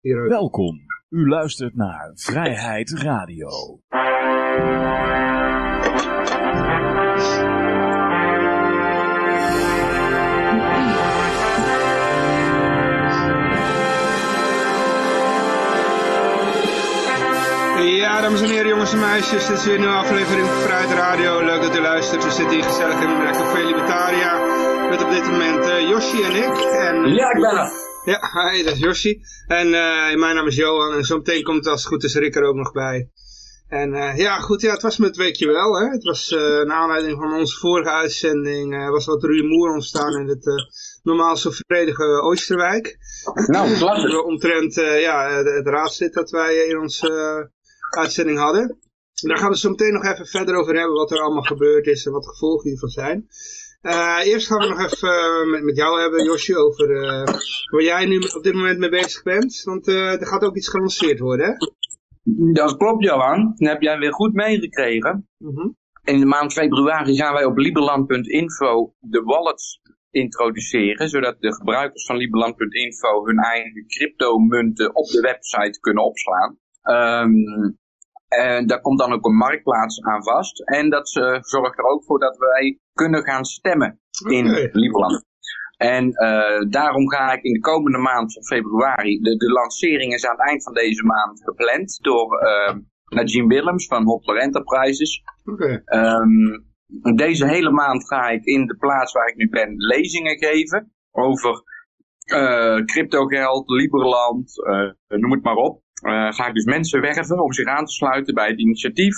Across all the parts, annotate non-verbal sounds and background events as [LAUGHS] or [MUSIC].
Hier Welkom. U luistert naar Vrijheid Radio. Ja, dames en heren, jongens en meisjes, dit is weer een nieuwe aflevering van Vrijheid Radio. Leuk dat u luistert. We zitten hier gezellig in een Café Libertaria met op dit moment uh, Yoshi en ik. En, ja, ik ben er. Ja, hi, dat is Yoshi. En uh, mijn naam is Johan en zometeen komt als het goed is Rick er ook nog bij. En uh, ja, goed, ja, het was met weekje wel. Hè. Het was uh, naar aanleiding van onze vorige uitzending, uh, was wat rumoer ontstaan in het normaal zo vredige Oosterwijk. Nou, klasse. Omtrent ja, het, het raadslid dat wij in onze uitzending hadden. En daar gaan we zo meteen nog even verder over hebben wat er allemaal gebeurd is en wat de gevolgen hiervan zijn. Uh, eerst gaan we nog even uh, met, met, jou hebben, Josje, over uh, waar jij nu op dit moment mee bezig bent. Want er gaat ook iets gelanceerd worden, hè? Dat klopt, Johan. Dat heb jij weer goed meegekregen. -hmm. In de maand februari gaan wij op liberland.info de wallets introduceren, zodat de gebruikers van liberland.info hun eigen cryptomunten op de website kunnen opslaan. Um, en daar komt dan ook een marktplaats aan vast. En dat zorgt er ook voor dat wij kunnen gaan stemmen in okay. Liberland. En uh, daarom ga ik in de komende maand van februari, de, de lancering is aan het eind van deze maand gepland door uh, Najim Willems van Hotler Enterprises. Okay. Um, deze hele maand ga ik in de plaats waar ik nu ben lezingen geven over uh, cryptogeld, Liberland, noem het maar op. Ga ik dus mensen werven om zich aan te sluiten bij het initiatief.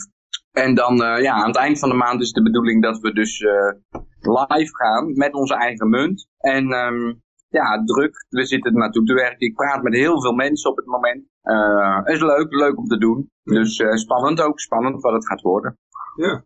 En dan uh, ja, aan het eind van de maand is de bedoeling dat we dus uh, live gaan met onze eigen munt. En um, ja, druk. We zitten er naartoe te werken. Ik praat met heel veel mensen op het moment. Het is leuk, leuk om te doen. Dus spannend ook, spannend wat het gaat worden. Ja.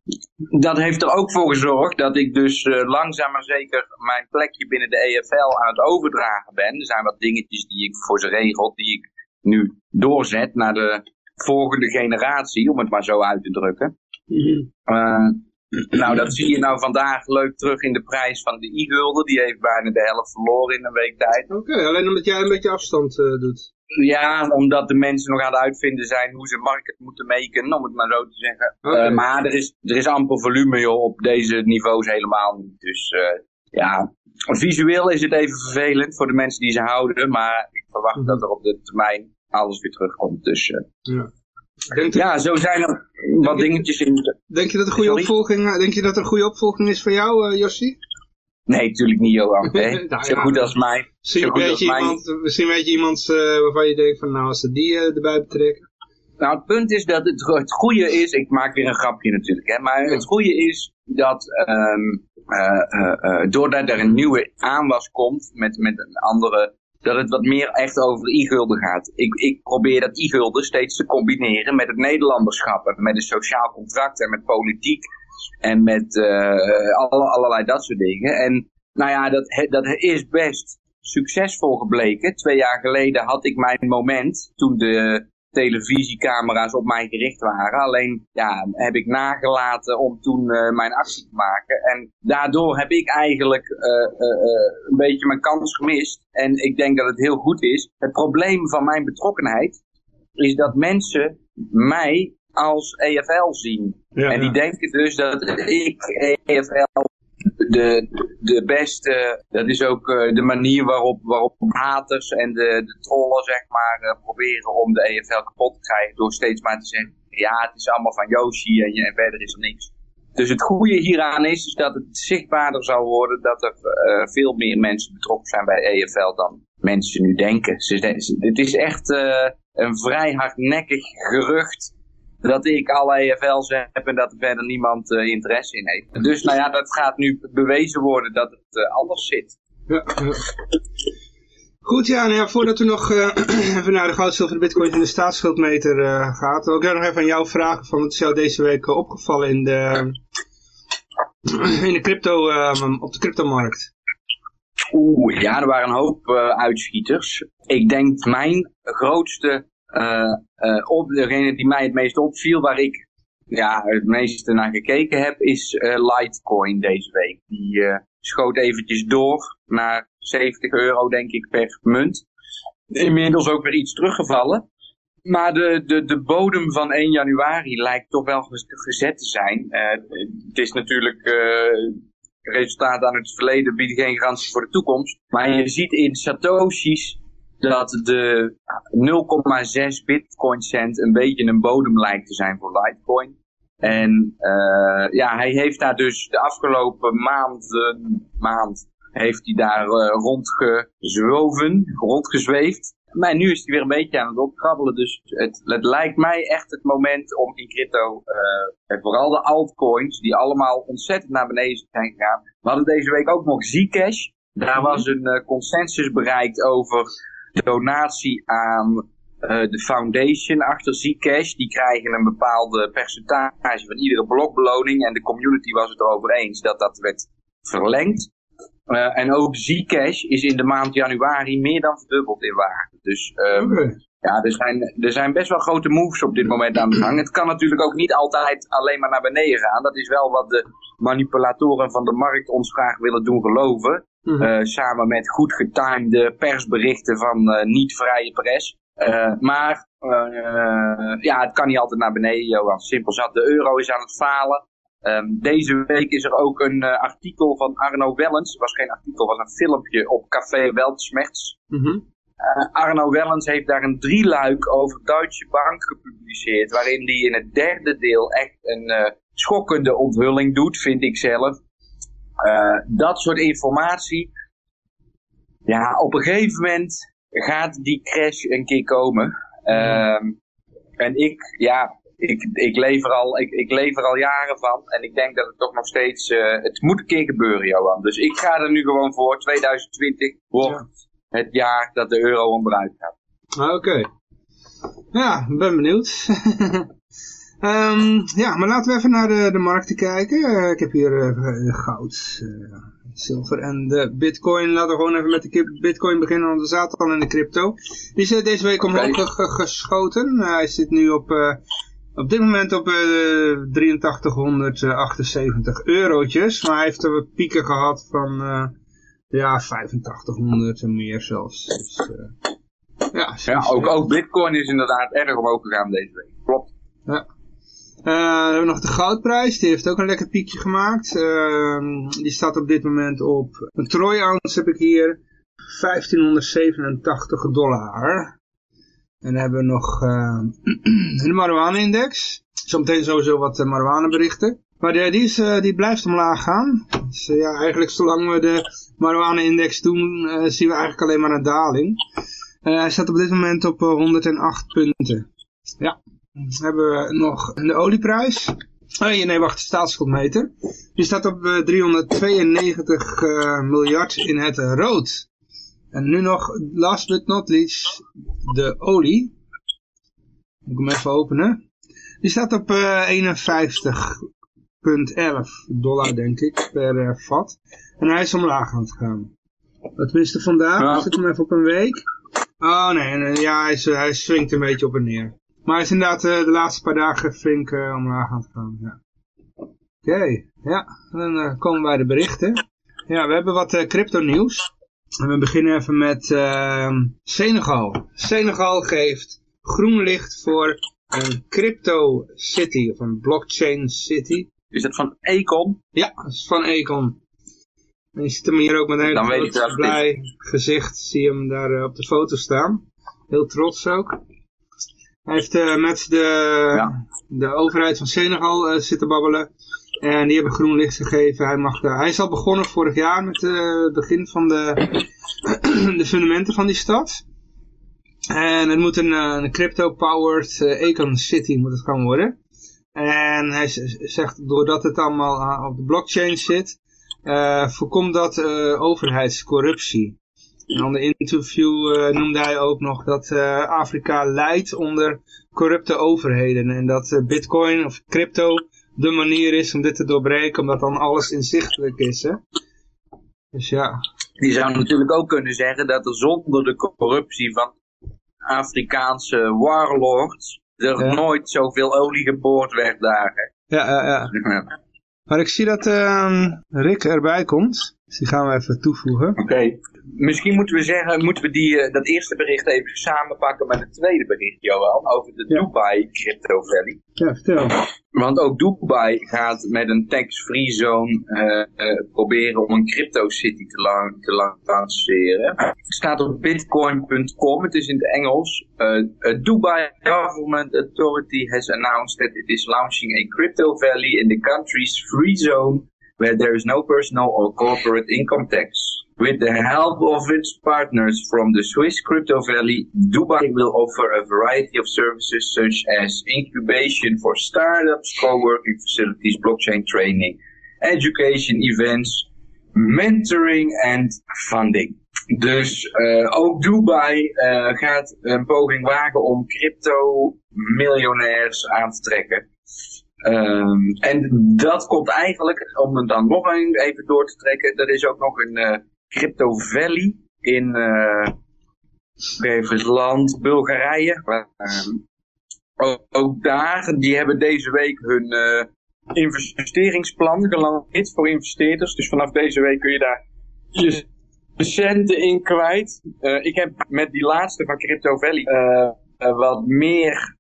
Dat heeft er ook voor gezorgd dat ik dus langzaam maar zeker mijn plekje binnen de EFL aan het overdragen ben. Er zijn wat dingetjes die ik voor ze regel, die ik nu doorzet naar de volgende generatie, om het maar zo uit te drukken. Mm -hmm. uh, nou, dat zie je nou vandaag leuk terug in de prijs van de e-gulden. Die heeft bijna de helft verloren in een week tijd. Oké, okay, alleen omdat jij een beetje afstand uh, doet. Ja, omdat de mensen nog aan het uitvinden zijn hoe ze market moeten maken, om het maar zo te zeggen. Okay. Uh, maar er is, er is amper volume joh, op deze niveaus helemaal niet. Dus ja, visueel is het even vervelend voor de mensen die ze houden. Maar ik verwacht Mhm. dat er op de termijn alles weer terugkomt. Dus uh, Ja. Ja, zo zijn er wat je- dingetjes in. de- denk, je dat een goede Sorry? opvolging, denk je dat er een goede opvolging is voor jou, uh, Jossi? Nee, natuurlijk niet, Johan. [LAUGHS] Hè? Nou Zo ja. goed als mij. Misschien weet je iemand, misschien weet je iemand uh, waarvan je denkt van nou als ze die uh, erbij betrekken. Nou, het punt is dat het, het goede is, ik maak weer een grapje natuurlijk, hè, maar het goede is dat ehm eh, eh, eh, doordat er een nieuwe aanwas komt met, met een andere, dat het wat meer echt over e-gulden gaat. Ik, ik probeer dat e-gulden steeds te combineren met het Nederlanderschap en met een sociaal contract en met politiek en met eh, alle, allerlei dat soort dingen. En nou ja, dat, dat is best succesvol gebleken. Twee jaar geleden had ik mijn moment toen de televisiecamera's op mij gericht waren. Alleen ja, heb ik nagelaten om toen eh, mijn actie te maken. En daardoor heb ik eigenlijk eh, eh, een beetje mijn kans gemist. En ik denk dat het heel goed is. Het probleem van mijn betrokkenheid is dat mensen mij als EFL zien. Ja, en die denken dus dat ik EFL de, de beste, dat is ook eh, de manier waarop, waarop haters en de, de trollen zeg maar eh, proberen om de EFL kapot te krijgen door steeds maar te zeggen, ja het is allemaal van Yoshi en, verder is er niks. Dus het goede hieraan is, is dat het zichtbaarder zal worden dat er eh, veel meer mensen betrokken zijn bij EFL dan mensen nu denken. Het is echt een vrij hardnekkig gerucht dat ik alle EFL's heb en dat er verder niemand eh, interesse in heeft. Dus nou ja, dat gaat nu bewezen worden dat het eh, anders zit. Ja, ja. Goed, ja, nou ja, voordat we nog eh, [CLEARS THROAT] even naar de goud, zilver, de bitcoin en de staatsschuldmeter eh gaat, wil ik nog even aan jou vragen van wat is jou deze week opgevallen in de, in de crypto, eh, op de cryptomarkt? Oeh, ja, er waren een hoop uitschieters. Ik denk mijn grootste, op, degene die mij het meest opviel, waar ik ja, het meeste naar gekeken heb, is eh, Litecoin deze week. Die eh, schoot eventjes door naar 70 euro, denk ik, per munt. inmiddels ook weer iets teruggevallen. Maar de, de, de bodem van 1 januari lijkt toch wel gezet te zijn. het is natuurlijk resultaten aan het verleden bieden geen garantie voor de toekomst. Maar je ziet in Satoshi's dat de 0,6 bitcoin cent een beetje een bodem lijkt te zijn voor Litecoin. En uh, ja, hij heeft daar dus de afgelopen maanden, maand, heeft hij daar uh, rondgezwoven, rondgezweefd. Maar nu is hij weer een beetje aan het opkrabbelen. Dus het, het lijkt mij echt het moment om in crypto, uh, vooral de altcoins, die allemaal ontzettend naar beneden zijn gegaan. We hadden deze week ook nog Zcash. Daar mhm. was een consensus bereikt over donatie aan uh, de foundation achter Zcash. Die krijgen een bepaalde percentage van iedere blokbeloning. En de community was het erover eens dat dat werd verlengd. Uh, en ook Zcash is in de maand januari meer dan verdubbeld in waarde. Dus um, ja, er zijn, er zijn best wel grote moves op dit moment aan de gang. Het kan natuurlijk ook niet altijd alleen maar naar beneden gaan. Dat is wel wat de manipulatoren van de markt ons graag willen doen geloven. Mm -hmm. samen met goed getimede persberichten van uh, niet-vrije pers. Uh, maar ja, het kan niet altijd naar beneden, Johan. Simpel zat. De euro is aan het falen. Um, deze week is er ook een artikel van Arno Wellens. Het was geen artikel, het was een filmpje op Café Weltschmerz. Mm -hmm. Uh, Arno Wellens heeft daar een drieluik over Deutsche Bank gepubliceerd, waarin hij in het derde deel echt een uh, schokkende onthulling doet, vind ik zelf. Uh, dat soort informatie, ja, op een gegeven moment gaat die crash een keer komen. Uh, en ik, ja, ik, ik, leef er al, ik, ik leef er al jaren van. En ik denk dat het toch nog steeds, het moet een keer gebeuren, Johan. Dus ik ga er nu gewoon voor. 2020 wordt het jaar dat de euro onderuit gaat. Oké. Ja, ben benieuwd. [LAUGHS] um, ja, maar laten we even naar de, de markten kijken. Uh, ik heb hier uh, goud, uh, zilver en de bitcoin. Laten we gewoon even met de bitcoin beginnen, want we zaten al in de crypto. Die is deze week omhoog geschoten. hij zit nu op, op dit moment op 8378 eurotjes. Maar hij heeft er pieken gehad van ja, 8500 en meer zelfs. Dus, ja, ja ook, ook bitcoin is inderdaad erg omhoog gegaan deze week. Klopt. Ja. Uh, dan hebben we nog de goudprijs, die heeft ook een lekker piekje gemaakt. Uh, die staat op dit moment op, een troy ounce heb ik hier, 1587 dollar. En dan hebben we nog uh, [CLEARS THROAT] de marijuana index. Zometeen sowieso wat uh, marijuana berichten. Maar die, is, uh, die blijft omlaag gaan. Dus ja, eigenlijk zolang we de marijuana-index doen, zien we eigenlijk alleen maar een daling. hij staat op dit moment op 108 punten. Ja, hebben we nog de olieprijs. Oh, nee, wacht, de staatsschuldmeter. Die staat op 392 miljard in het rood. En nu nog, last but not least, de olie. Moet ik hem even openen. Die staat op 51 11 dollar, denk ik, per uh, vat. En hij is omlaag aan het gaan. Tenminste vandaag, ja. zit hem even op een week. Oh nee, ja, hij, hij swingt een beetje op en neer. Maar hij is inderdaad uh, de laatste paar dagen flink uh, omlaag aan het gaan. Ja. Oké, okay, ja, dan uh, komen wij de berichten. Ja, we hebben wat crypto nieuws. En we beginnen even met ehm, Senegal. Senegal geeft groen licht voor een crypto city, of een blockchain city. Is dat van Econ? Ja, dat is van Econ. En je ziet hem hier ook met een heel blij gezicht, zie je hem daar uh, op de foto staan. Heel trots ook. Hij heeft uh, met de, ja. de overheid van Senegal uh, zitten babbelen. En die hebben groen licht gegeven. Hij, mag, hij is al begonnen vorig jaar met het begin van de, [CLEARS THROAT] de fundamenten van die stad. En het moet een, een crypto-powered Econ City moet het gaan worden. En hij zegt, doordat het allemaal eh, op de blockchain zit, voorkomt dat overheidscorruptie. In een ander interview uh, noemde hij ook nog dat Afrika leidt onder corrupte overheden. En dat bitcoin of crypto de manier is om dit te doorbreken, omdat dan alles inzichtelijk is. Hè? Dus ja. Je zou natuurlijk ook kunnen zeggen dat er zonder de corruptie van Afrikaanse warlords er ja. nooit zoveel olie geboord werd daar. Ja, ja, ja. Maar ik zie dat uh, Rick erbij komt. Dus die gaan we even toevoegen. Oké. Misschien moeten we zeggen, moeten we die, eh, dat eerste bericht even samenpakken met het tweede bericht, Johan, over de Ja. Dubai Crypto Valley. Ja, vertel. Want ook Dubai gaat met een tax-free zone eh, eh, proberen om een crypto city te, lan- te lan- lanceren. Het staat op bitcoin.com, het is in het Engels. Eh, Dubai Government Authority has announced that it is launching a crypto valley in the country's free zone where there is no personal or corporate income tax. With the help of its partners from the Swiss Crypto Valley, Dubai will offer a variety of services such as incubation for startups, co-working facilities, blockchain training, education events, mentoring and funding. Dus eh, ook Dubai eh, gaat een poging wagen om crypto-miljonairs aan te trekken. Ehm, en dat komt eigenlijk, om het dan nog even door te trekken, er is ook nog een eh, Crypto Valley in eh, even het land Bulgarije. Ehm, ook, ook daar, die hebben deze week hun eh, investeringsplan gelanceerd voor investeerders. Dus vanaf deze week kun je daar je centen in kwijt. Eh, ik heb met die laatste van Crypto Valley wat meer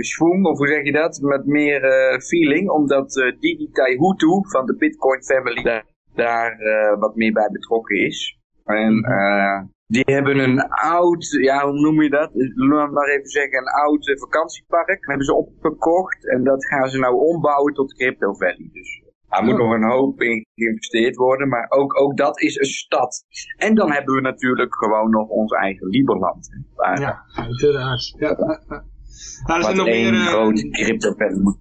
schwung, of hoe zeg je dat? Met meer feeling, omdat uh, Didi Hutu van de Bitcoin Family daar uh, wat meer bij betrokken is. En uh, die hebben een oud, ja hoe noem je dat? Laat maar even zeggen, een oud uh, vakantiepark. Dat hebben ze opgekocht en dat gaan ze nou ombouwen tot Crypto Valley. Dus daar moet nog een hoop in geïnvesteerd worden, maar ook, ook dat is een stad. En dan hebben we natuurlijk gewoon nog ons eigen Liberland. Waar, ja, uiteraard. Ja. Nou, er zijn nog meer, crypto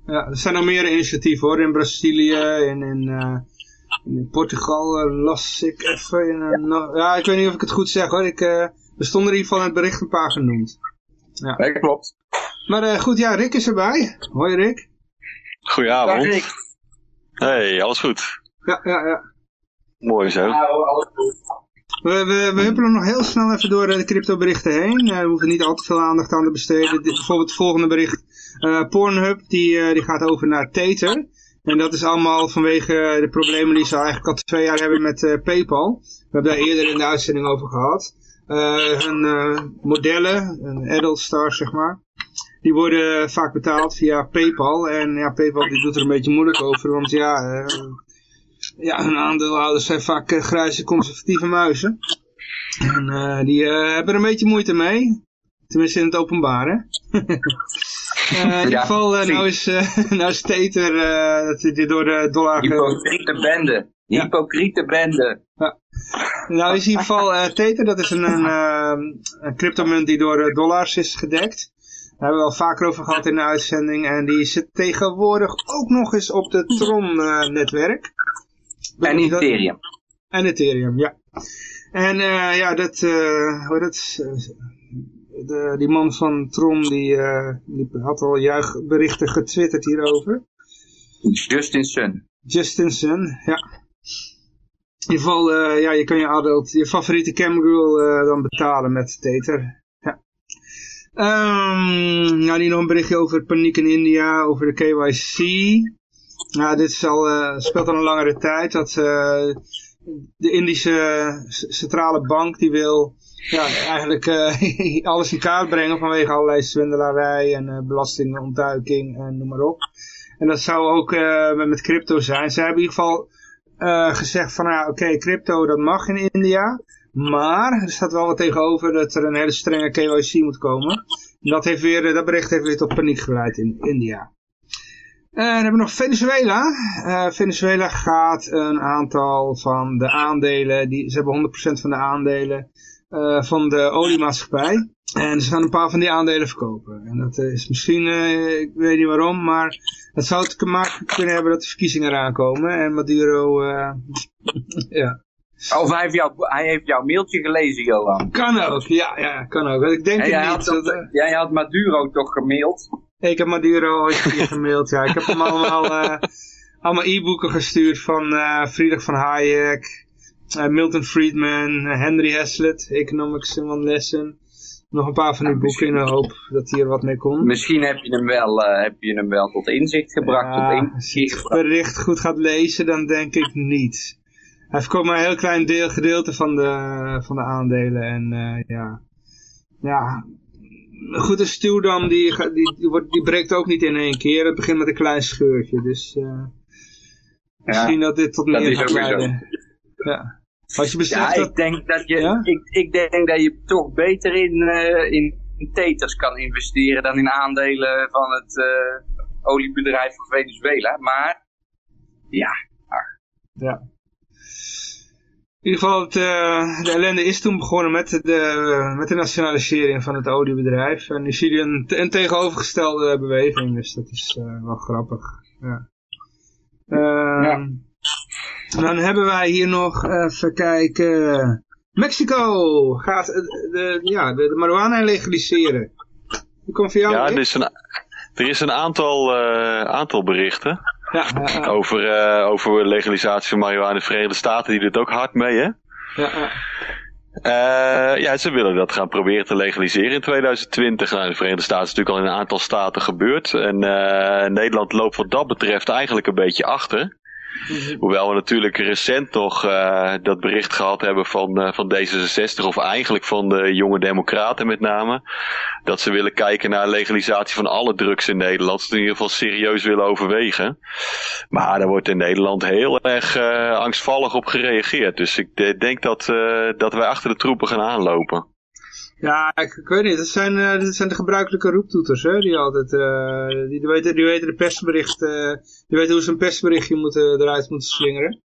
ja, er zijn nog meer initiatieven hoor, in Brazilië en in, uh, in Portugal uh, las ik even. In, uh, ja. ja. ik weet niet of ik het goed zeg hoor. Ik, er stonden in ieder geval in het bericht een paar genoemd. Ja, ja klopt. Maar goed, ja, Rick is erbij. Hoi Rick. Goedenavond. Dag, Rick. Hey, alles goed? Ja, ja, ja. Mooi zo. Ja, alles goed. We, we, we huppelen nog heel snel even door de cryptoberichten heen. Uh, we hoeven niet al te veel aandacht aan te besteden. Dit, bijvoorbeeld het volgende bericht. Uh, Pornhub, die, uh, die gaat over naar Tether. En dat is allemaal vanwege de problemen die ze eigenlijk al twee jaar hebben met Paypal. We hebben daar eerder in de uitzending over gehad. hun modellen, een Edelstar zeg maar. Die worden vaak betaald via Paypal. En ja, Paypal die doet er een beetje moeilijk over. Want ja, ja, hun aandeelhouders zijn vaak grijze conservatieve muizen. En die hebben er een beetje moeite mee. Tenminste in het openbaar. [LAUGHS] in ja, ieder geval, nou, is, [LAUGHS] nou is Tether dat door de dollar... Hypocriete bende. Hypocriete bende. Ja. Nou is in ieder geval Tether, dat is een, een, een cryptomunt die door dollars is gedekt. Daar hebben we al vaker over gehad in de uitzending. En die zit tegenwoordig ook nog eens op de Tron-netwerk. En Ethereum. En Ethereum, ja. En ja, dat, hoe dat, de, die man van Tron, die, uh, die had al juichberichten getwitterd hierover. Justin Sun. Justin Sun, ja. In ieder geval, ja, je kan je adult, je favoriete camgirl dan betalen met Tether. Ja. Um, nou, die nog een berichtje over paniek in India, over de KYC. Nou, dit is al, uh, speelt al een langere tijd. Dat de Indische centrale bank die wil ja, eigenlijk uh, [LAUGHS] alles in kaart brengen vanwege allerlei zwendelarij en belastingontduiking en noem maar op. En dat zou ook met, met crypto zijn. Ze hebben in ieder geval gezegd van ja, oké, crypto dat mag in India. Maar er staat wel wat tegenover dat er een hele strenge KYC moet komen. En dat, heeft weer, dat bericht heeft weer tot paniek geleid in India. En dan hebben we nog Venezuela. Venezuela gaat een aantal van de aandelen, die, ze hebben 100% van de aandelen uh, van de oliemaatschappij. En ze gaan een paar van die aandelen verkopen. En dat is misschien, uh, ik weet niet waarom, maar het zou te maken kunnen hebben dat de verkiezingen eraan komen. En Maduro, [LAUGHS] ja. Of hij heeft, jou, hij heeft jouw mailtje gelezen, Johan. Kan ook, ja, ja kan ook. Ik denk en jij niet. Had dat, jij had Maduro toch gemaild? Ik heb Maduro ooit gemaild, ja. Ik heb hem allemaal, allemaal e-boeken gestuurd van uh, Friedrich van Hayek, Milton Friedman, Henry Hazlitt, Economics in One Lesson. Nog een paar van die boeken in de hoop dat hij er wat mee kon. Misschien heb je hem wel, heb je hem wel tot inzicht gebracht. Ja, tot als je het bericht goed gaat lezen, dan denk ik niet. hij verkoopt maar een heel klein deel, gedeelte van de, van de aandelen. En ja, ja, goed, een stuwdam die, die, die, wordt, die breekt ook niet in één keer. Het begint met een klein scheurtje. Dus misschien dat dit tot meer gaat leiden. Ja. Als je ja, ik denk dat je, ik, ik denk dat je toch beter in, uh, in teters kan investeren dan in aandelen van het uh, oliebedrijf van Venezuela. Maar, ja. Ja. In ieder geval, het, uh, de ellende is toen begonnen met de, met de nationalisering van het oliebedrijf. En nu zie je een, een tegenovergestelde beweging, dus dat is wel grappig. Ja. ja. Dan hebben wij hier nog, even kijken, Mexico gaat de, ja, de, de marijuana legaliseren. Die komt van jou Ja, er is een, er is een aantal, uh, aantal berichten ja, Over, uh, over legalisatie van marijuana in de Verenigde Staten. Die doet ook hard mee, hè? Ja, uh, ja, ze willen dat gaan proberen te legaliseren in 2020. Nou, in de Verenigde Staten is natuurlijk al in een aantal staten gebeurd. En Nederland loopt wat dat betreft eigenlijk een beetje achter. Mhm. Hoewel we natuurlijk recent nog uh, dat bericht gehad hebben van, uh, van D66, of eigenlijk van de jonge democraten met name. Dat ze willen kijken naar legalisatie van alle drugs in Nederland. Dat in ieder geval serieus willen overwegen. Maar daar wordt in Nederland heel erg uh, angstvallig op gereageerd. Dus ik denk dat, dat wij achter de troepen gaan aanlopen. Ja, ik, weet niet. Dat zijn, uh, dat zijn de gebruikelijke roeptoeters, hè, die altijd, uh, die, weten, die weten de persbericht, uh, die weten hoe ze een persberichtje moeten, eruit moeten slingeren.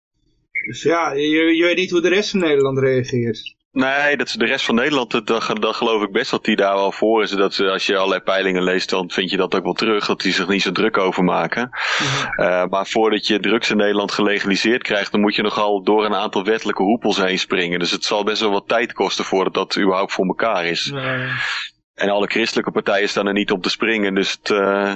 Dus ja, je, je weet niet hoe de rest van Nederland reageert. Nee, dat is de rest van Nederland, dat, dat, geloof ik best dat die daar wel voor is. Dat ze, als je allerlei peilingen leest, dan vind je dat ook wel terug. Dat die zich niet zo druk over maken. Mhm. Uh, maar voordat je drugs in Nederland gelegaliseerd krijgt, dan moet je nogal door een aantal wettelijke hoepels heen springen. Dus het zal best wel wat tijd kosten voordat dat überhaupt voor elkaar is. Nee. En alle christelijke partijen staan er niet op te springen. Dus het uh,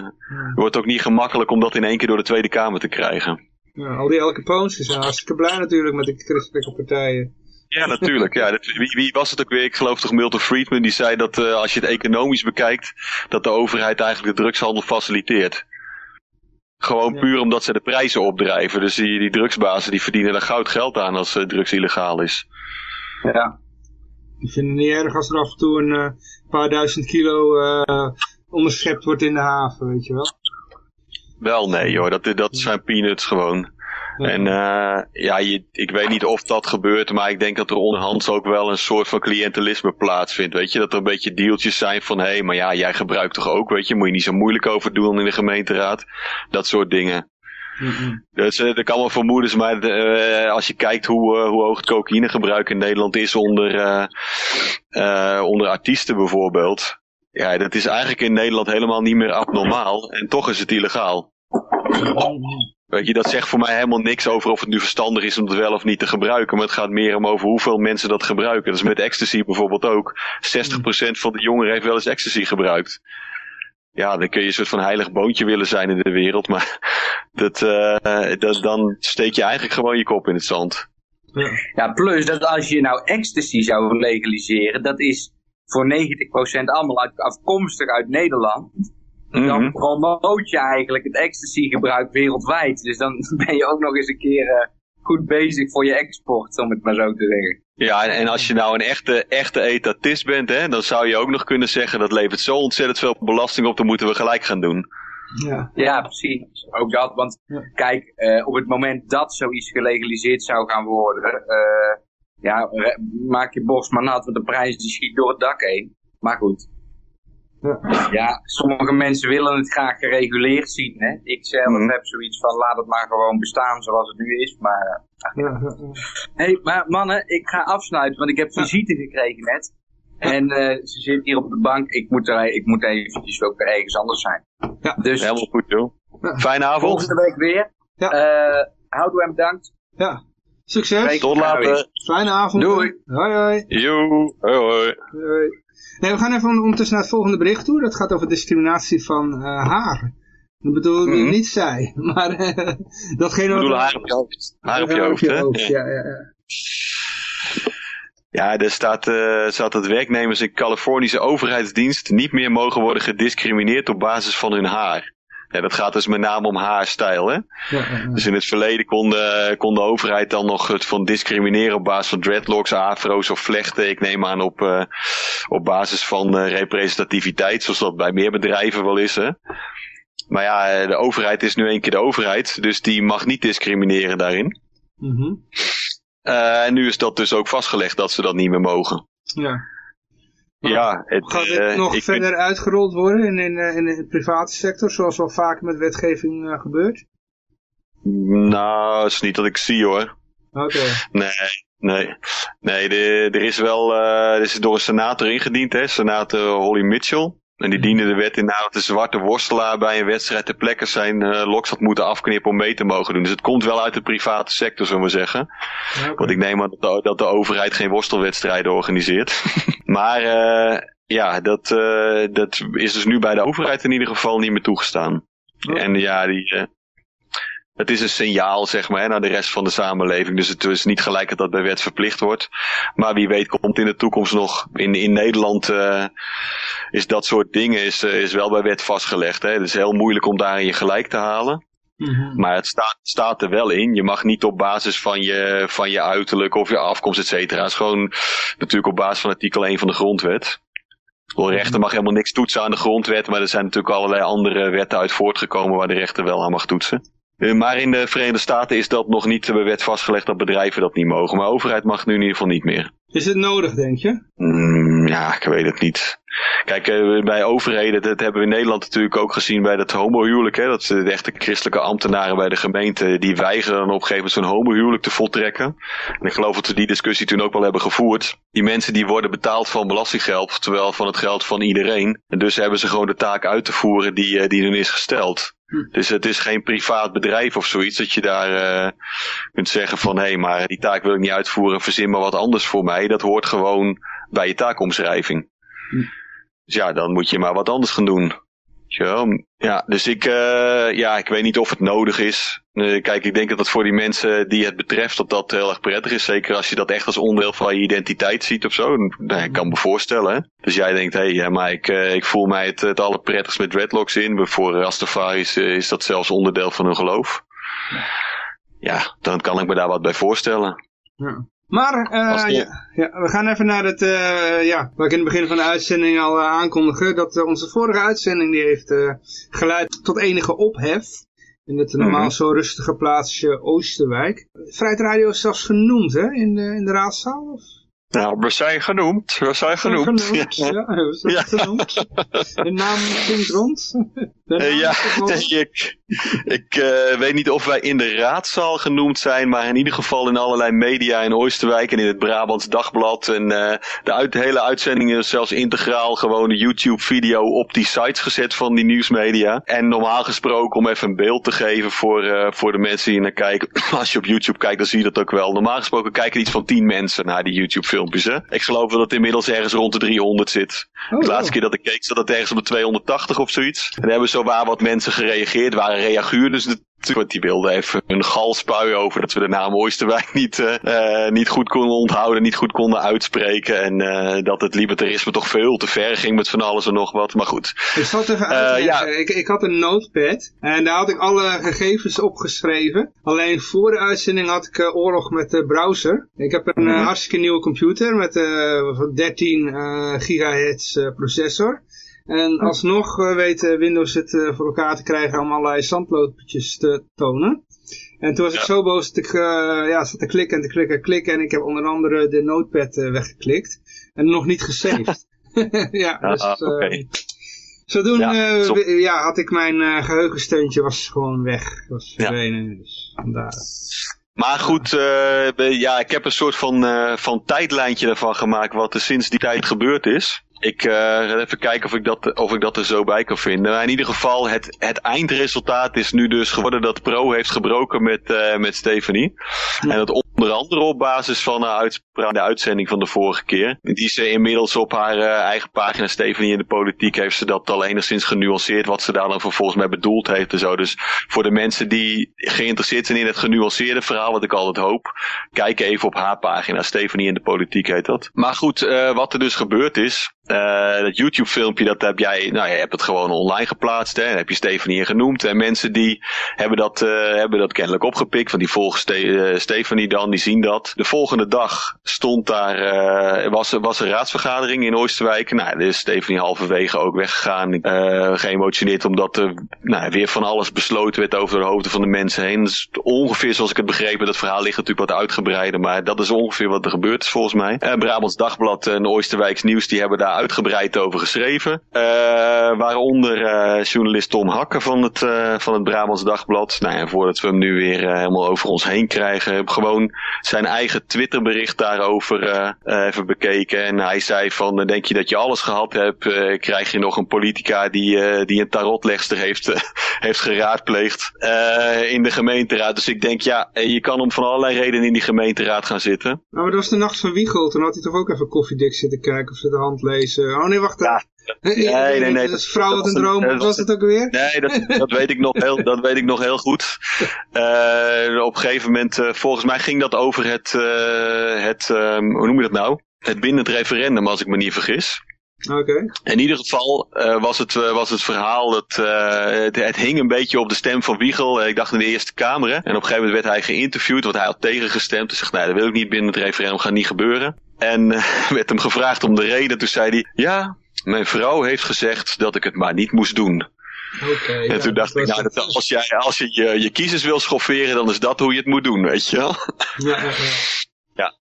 wordt ook niet gemakkelijk om dat in één keer door de Tweede Kamer te krijgen. Ja, al die elke Poons zijn hartstikke blij natuurlijk met de christelijke partijen. Ja, natuurlijk. Ja, wie, wie, was het ook weer? Ik geloof toch Milton Friedman, die zei dat uh, als je het economisch bekijkt, dat de overheid eigenlijk de drugshandel faciliteert. Gewoon puur omdat ze de prijzen opdrijven. Dus die, die drugsbazen die verdienen er goud geld aan als uh, drugs illegaal is. Ja. Die vinden het niet erg als er af en toe een uh, paar duizend kilo onderschept wordt in de haven, weet je wel. Wel, nee hoor, dat, dat zijn peanuts gewoon. En uh, ja, je, ik weet niet of dat gebeurt, maar ik denk dat er onderhands ook wel een soort van cliëntelisme plaatsvindt. Weet je, dat er een beetje deeltjes zijn van, hé, hey, maar ja, jij gebruikt toch ook, weet je, moet je niet zo moeilijk over doen in de gemeenteraad. Dat soort dingen. Dus uh, er kan wel vermoedens, maar uh, als je kijkt hoe, uh, hoe hoog het cocaïnegebruik in Nederland is onder, onder artiesten bijvoorbeeld. Ja, dat is eigenlijk in Nederland helemaal niet meer abnormaal. En toch is het illegaal. Weet je, dat zegt voor mij helemaal niks over of het nu verstandig is om het wel of niet te gebruiken. Maar het gaat meer om over hoeveel mensen dat gebruiken. Dat is met ecstasy bijvoorbeeld ook. 60% van de jongeren heeft wel eens ecstasy gebruikt. Ja, dan kun je een soort van heilig boontje willen zijn in de wereld. Maar [LAUGHS] dat, uh, dat, dan steek je eigenlijk gewoon je kop in het zand. Ja, plus dat als je nou ecstasy zou legaliseren, dat is voor 90% allemaal uit, afkomstig uit Nederland. Dan mhm. promoot je eigenlijk het ecstasy-gebruik wereldwijd. Dus dan [LAUGHS] ben je ook nog eens een keer uh, goed bezig voor je export, om het maar zo te zeggen. Ja, en, en als je nou een echte, echte etatist bent, hè, dan zou je ook nog kunnen zeggen dat levert zo ontzettend veel belasting op, dan moeten we gelijk gaan doen. Ja, ja precies. Ook dat, want kijk, uh, op het moment dat zoiets gelegaliseerd zou gaan worden, uh, ja, maak je borst maar nat, want de prijs die schiet door het dak heen. Maar goed, ja. ja, sommige mensen willen het graag gereguleerd zien. Hè? Ik zelf mm. heb zoiets van laat het maar gewoon bestaan zoals het nu is. Maar, ja, hey, maar mannen, ik ga afsluiten, want ik heb visite gekregen net. En uh, ze zit hier op de bank. Ik moet, er, ik moet eventjes ook ergens anders zijn. Ja, dus, helemaal goed joh. Fijne avond. Volgende week weer. Ja. Uh, houdoe en bedankt. Ja. Succes. Tot later. Fijne avond. Doei. Hoi hoi. Yo. Hoi hoi. hoi. Nee, we gaan even ondertussen naar het volgende bericht toe. Dat gaat over discriminatie van uh, haar. Dat bedoel ik mm niet zij, [LAUGHS] maar uh, datgene... Ik bedoel haar op je hoofd. Haar op je hoofd, hè? Ja, ja, ja. Ja, er staat, uh, staat dat werknemers in Californische overheidsdienst niet meer mogen worden gediscrimineerd op basis van hun haar. Ja, dat gaat dus met name om haarstijl. Hè? Ja. Dus in het verleden kon de, kon de overheid dan nog het van discrimineren op basis van dreadlocks, afro's of vlechten. Ik neem aan op, eh, op basis van eh, representativiteit, zoals dat bij meer bedrijven wel is. Hè? Maar ja, eh, de overheid is nu een keer de overheid, dus die mag niet discrimineren daarin. Mhm. En nu is dat dus ook vastgelegd dat ze dat niet meer mogen. ja. Ja, het, Gaat dit eh, nog verder uitgerold worden in, in, eh, in de private sector, zoals wel vaak met wetgeving eh, gebeurt? nou, het is niet dat ik zie hoor. Oké. Nee, nee. Nee, de, er is wel, eh, er is door een senator ingediend, hè, senator Holly Mitchell. En die diende de wet in na dat de zwarte worstelaar bij een wedstrijd ter plekke zijn eh, loks had moeten afknippen om mee te mogen doen. Dus het komt wel uit de private sector, zullen we zeggen. Ja. Want ik neem aan dat de, dat de overheid geen worstelwedstrijden organiseert. [LAUGHS] maar eh, ja, dat, eh, dat is dus nu bij de overheid in ieder geval niet meer toegestaan. Oh. En ja, die, het is een signaal zeg maar naar de rest van de samenleving. Dus het is niet gelijk dat dat bij wet verplicht wordt. Maar wie weet komt in de toekomst nog. In, in Nederland eh, is dat soort dingen is, eh, is wel bij wet vastgelegd. Hè. Het is heel moeilijk om daarin je gelijk te halen. Mhm. Maar het staat, staat er wel in. Je mag niet op basis van je, van je uiterlijk of je afkomst, et cetera. Het is gewoon natuurlijk op basis van artikel 1 van de grondwet. De rechter mag helemaal niks toetsen aan de grondwet, maar er zijn natuurlijk allerlei andere wetten uit voortgekomen waar de rechter wel aan mag toetsen. Eh, Maar in de Verenigde Staten is dat nog niet bij wet vastgelegd dat bedrijven dat niet mogen. Maar de overheid mag nu in ieder geval niet meer. Is het nodig, denk je? Mm, ja, ik weet het niet. Kijk, eh, bij overheden, dat hebben we in Nederland natuurlijk ook gezien bij dat homohuwelijk. Hè, dat de echte christelijke ambtenaren bij de gemeente, die weigeren dan op een gegeven moment zo'n homohuwelijk te voltrekken. En ik geloof dat we die discussie toen ook wel hebben gevoerd. Die mensen die worden betaald van belastinggeld, terwijl van het geld van iedereen. En dus hebben ze gewoon de taak uit te voeren die, eh, die hun is gesteld. Dus het is geen privaat bedrijf of zoiets dat je daar eh, kunt zeggen van hé, hey, maar die taak wil ik niet uitvoeren, verzin maar wat anders voor mij. Dat hoort gewoon bij je taakomschrijving. Dus ja, dan moet je maar wat anders gaan doen. Ja, dus ik, eh, ja, ik weet niet of het nodig is. Eh, kijk, ik denk dat het voor die mensen die het betreft, dat dat heel erg prettig is. Zeker als je dat echt als onderdeel van je identiteit ziet of zo. Nou, ik kan me voorstellen. Hè? Dus jij denkt, hé, hey, ja, maar ik, eh, ik voel mij het, het allerprettigst met dreadlocks in. Voor Rastafari's eh, is dat zelfs onderdeel van hun geloof. Ja, dan kan ik me daar wat bij voorstellen. Ja. Maar, eh, de- ja, ja, we gaan even naar het, eh, ja, wat ik in het begin van de uitzending al eh, aankondigde, dat onze vorige uitzending die heeft geleid tot enige ophef. In het normaal Mhm. zo rustige plaatsje Oosterwijk. Vrijheid Radio is zelfs genoemd, hè, in de, in de raadzaal? Of? Nou, we zijn genoemd. We zijn genoemd. Genoemd, [LAUGHS] ja, we zijn Ja. genoemd. De naam klinkt rond. Naam Eh, ja, nee, [LAUGHS] ik, ik eh, weet niet of wij in de raadzaal genoemd zijn, maar in ieder geval in allerlei media in Oosterwijk en in het Brabants Dagblad. En eh, de uit, hele uitzending is zelfs integraal gewoon de YouTube-video op die sites gezet van die nieuwsmedia. En normaal gesproken, om even een beeld te geven voor, voor de mensen die naar kijken. [CLEARS THROAT] Als je op YouTube kijkt, dan zie je dat ook wel. Normaal gesproken kijken iets van 10 mensen naar die Hè? Ik geloof dat het inmiddels ergens rond de 300 zit. Oh, De laatste keer dat ik keek zat het ergens op de 280 of zoiets. En hebben zo waar wat mensen gereageerd, waren reaguur. Want die wilden even een gal spuien over dat we de naam Oosterwijk [LAUGHS] niet, eh, eh, niet goed konden onthouden, niet goed konden uitspreken. En eh, dat het libertarisme toch veel te ver ging met van alles en nog wat. Maar goed. Ik zal het even uitleggen. Ja. ik, ik had een notepad en daar had ik alle gegevens opgeschreven. Alleen voor de uitzending had ik oorlog met de browser. Ik heb een Mhm. hartstikke nieuwe computer met eh 13 eh, gigahertz processor. En alsnog eh, weet Windows het eh, voor elkaar te krijgen om allerlei zandlopertjes te tonen. En toen was ik Ja. zo boos dat ik eh, ja, zat te klikken en te klikken en klikken. En ik heb onder andere de notepad weggeklikt. En nog niet gesaved. [LAUGHS] [LAUGHS] ja, Ah, dus... oké. Zodoende Ja, ja, had ik mijn eh, geheugensteuntje was gewoon weg. Was Ja. verdwenen. Dus vandaar. Maar goed, ja, ik heb een soort van, van tijdlijntje ervan gemaakt wat er sinds die tijd gebeurd is. Ik eh, ga even kijken of ik, dat, of ik dat er zo bij kan vinden. Maar in ieder geval, het, het eindresultaat is nu dus geworden dat Pro heeft gebroken met, eh met Stephanie. En het Onder andere op basis van de uitzending van de vorige keer. Die ze inmiddels op haar eigen pagina Stephanie in de politiek heeft ze dat al enigszins genuanceerd wat ze daar dan vervolgens mee bedoeld heeft en zo. Dus voor de mensen die geïnteresseerd zijn in het genuanceerde verhaal, wat ik altijd hoop, kijk even op haar pagina. Stephanie in de politiek heet dat. Maar goed, wat er dus gebeurd is, uh, dat YouTube filmpje, dat heb jij, nou je hebt het gewoon online geplaatst, hè. heb je Stephanie genoemd. En mensen die hebben dat, uh, hebben dat kennelijk opgepikt, van die volgen Ste uh, Stephanie dan, die zien dat. De volgende dag stond daar, was, was een raadsvergadering in Oosterwijk. Nou, er is Stephanie halverwege ook weggegaan. geëmotioneerd omdat er nou, weer van alles besloten werd over de hoofden van de mensen heen. Dus ongeveer zoals ik het begrepen, dat verhaal ligt natuurlijk wat uitgebreider, maar dat is ongeveer wat er gebeurd is volgens mij. Brabants Dagblad en Oosterwijks Nieuws, die hebben daar uitgebreid over geschreven. Uh, waaronder uh, journalist Tom Hakke van het, uh, van het Brabants Dagblad. Nou ja, voordat we hem nu weer helemaal over ons heen krijgen, heb gewoon zijn eigen Twitterbericht daarover even bekeken. En hij zei van, denk je dat je alles gehad hebt, krijg je nog een politica die, die een tarotlegster heeft, [LAUGHS] heeft geraadpleegd in de gemeenteraad. Dus ik denk, ja, je kan om van allerlei redenen in die gemeenteraad gaan zitten. Nou, maar dat was de nacht van Wiegel. Toen had hij toch ook even koffiedik zitten kijken of ze de hand lezen. Oh nee, wacht. Ja. Nee, nee, nee. Dat is vrouw wat een droom. Dat was het ook weer? Nee, dat, dat, weet ik nog heel, dat weet ik nog heel goed. Uh, op een gegeven moment, uh, volgens mij ging dat over het, uh, het um, hoe noem je dat nou? Het bindend referendum, als ik me niet vergis. Okay. In ieder geval uh, was, het, uh, was het verhaal dat uh, het, het, hing een beetje op de stem van Wiegel. ik dacht in de Eerste Kamer. En op een gegeven moment werd hij geïnterviewd, want hij had tegengestemd. Hij zegt, nee, dat wil ik niet binnen het referendum, gaat niet gebeuren. En [LAUGHS] werd hem gevraagd om de reden. Toen zei hij, ja, mijn vrouw heeft gezegd dat ik het maar niet moest doen. Okay, en toen dacht ik, nou, dat, als, jij, als je, je je kiezers wil schofferen, dan is dat hoe je het moet doen, weet je wel? Ja, ja, ja.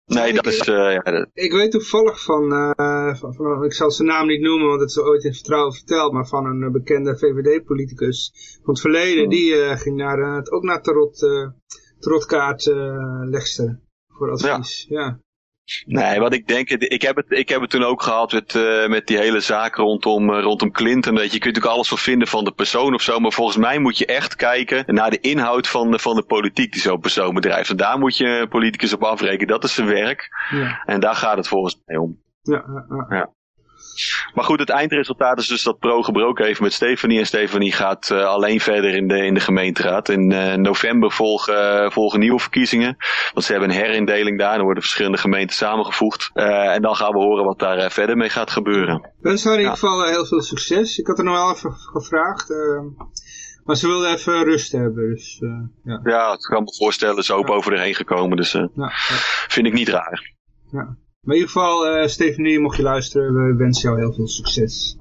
Nee, dat is... Uh, ja, Ik weet toevallig van, uh, van, van, ik zal zijn naam niet noemen, want het is ooit in vertrouwen verteld, maar van een bekende VVD-politicus van het verleden, oh. die uh, ging naar, ook naar tarot, tarotkaart legster voor advies. Ja. ja. Nee, wat ik denk, ik heb het, ik heb het toen ook gehad met, uh, met die hele zaak rondom, uh, rondom Clinton. Weet je, je kunt natuurlijk alles van vinden van de persoon of zo, maar volgens mij moet je echt kijken naar de inhoud van de, van de politiek die zo'n persoon bedrijft. En daar moet je politicus op afrekenen, dat is zijn werk. Ja. En daar gaat het volgens mij om. Ja, ja, ja. Maar goed, het eindresultaat is dus dat Pro gebroken heeft met Stefanie. En Stefanie gaat uh, alleen verder in de, in de gemeenteraad. In uh, november volgen, uh, volgen nieuwe verkiezingen. Want ze hebben een herindeling daar. Dan worden verschillende gemeenten samengevoegd. en dan gaan we horen wat daar verder mee gaat gebeuren. Haar in ieder geval heel veel succes. Ik had er nog wel even gevraagd. maar ze wilde even rust hebben. Dus, ja. ja, ik kan me voorstellen. Ze is ook over erheen gekomen. Dus ja, ja. vind ik niet raar. Ja. Maar in ieder geval, uh, Stephanie, mocht je luisteren, we wensen jou heel veel succes.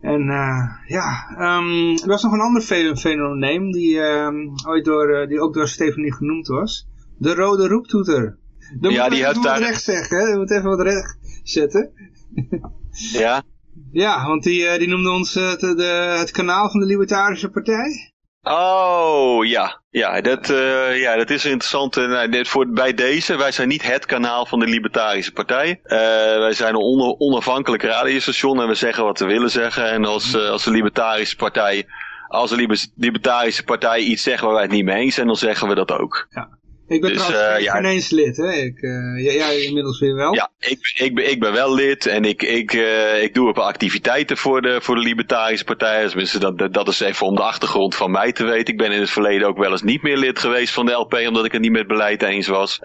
En uh, ja, um, er was nog een ander fenomeen die, um, ooit door, uh, die ook door Stephanie genoemd was. De rode roeptoeter. Dan ja, moet die heeft daar... recht zeggen, hè? Je moet even wat recht zetten. [LAUGHS] ja? Ja, want die, die noemde ons het, de, het kanaal van de Libertarische Partij. Oh, ja. Ja, dat, uh, ja, dat is interessant. Uh, voor, bij deze, wij zijn niet het kanaal van de Libertarische Partij. Uh, wij zijn een on onafhankelijk radiostation en we zeggen wat we willen zeggen. En als, als de Libertarische Partij, als de Libertarische Partij iets zegt waar wij het niet mee eens zijn, dan zeggen we dat ook. Ja. Ik ben dus, trouwens uh, ja, geen eens lid, hè? Ik, uh, jij inmiddels weer wel? Ja, ik, ik, ben, ik ben wel lid en ik, ik, uh, ik doe een paar activiteiten voor de, voor de Libertarische Partij. Tenminste, dat, dat is even om de achtergrond van mij te weten. Ik ben in het verleden ook wel eens niet meer lid geweest van de LP, omdat ik het niet met beleid eens was.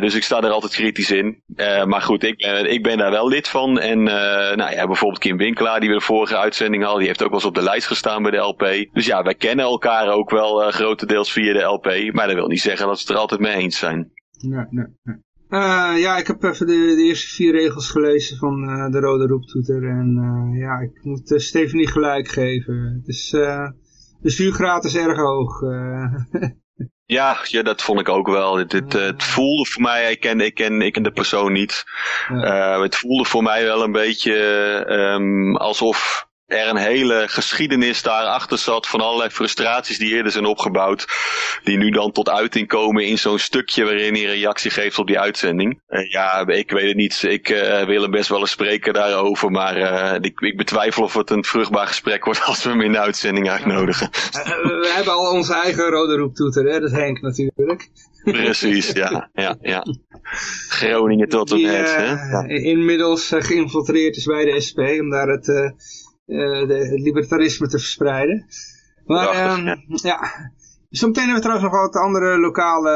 dus ik sta er altijd kritisch in. maar goed, ik ben, ik ben daar wel lid van. En nou ja, bijvoorbeeld Kim Winkelaar, die we de vorige uitzending hadden, die heeft ook wel eens op de lijst gestaan bij de LP. Dus ja, wij kennen elkaar ook wel grotendeels via de LP. Maar dat wil niet zeggen dat ze er altijd mee eens zijn. Nee, nee, nee. Uh, ja, ik heb even de, de, eerste vier regels gelezen van uh, de rode roeptoeter. En uh, ja, ik moet Stephanie gelijk geven. Het is, de zuurgraad is erg hoog. [LAUGHS] ja, ja, dat vond ik ook wel. Het, het, het, voelde voor mij, ik ken, ik ken, ik ken de persoon niet. Het voelde voor mij wel een beetje um, alsof er een hele geschiedenis daarachter zat van allerlei frustraties die eerder zijn opgebouwd. Die nu dan tot uiting komen in zo'n stukje waarin hij reactie geeft op die uitzending. Uh, ja, ik weet het niet. Ik uh, wil hem best wel eens spreken daarover. Maar uh, ik, ik, betwijfel of het een vruchtbaar gesprek wordt [LAUGHS] als we hem in de uitzending uitnodigen. we hebben al onze eigen rode roeptoeter, hè? dat is Henk natuurlijk. Precies, ja. ja, ja. Groningen tot en met. hè? Ja. Inmiddels geïnfiltreerd is bij de SP om daar het uh, de, het libertarisme te verspreiden. Maar um, ja. Zometeen hebben we trouwens nog wat andere lokale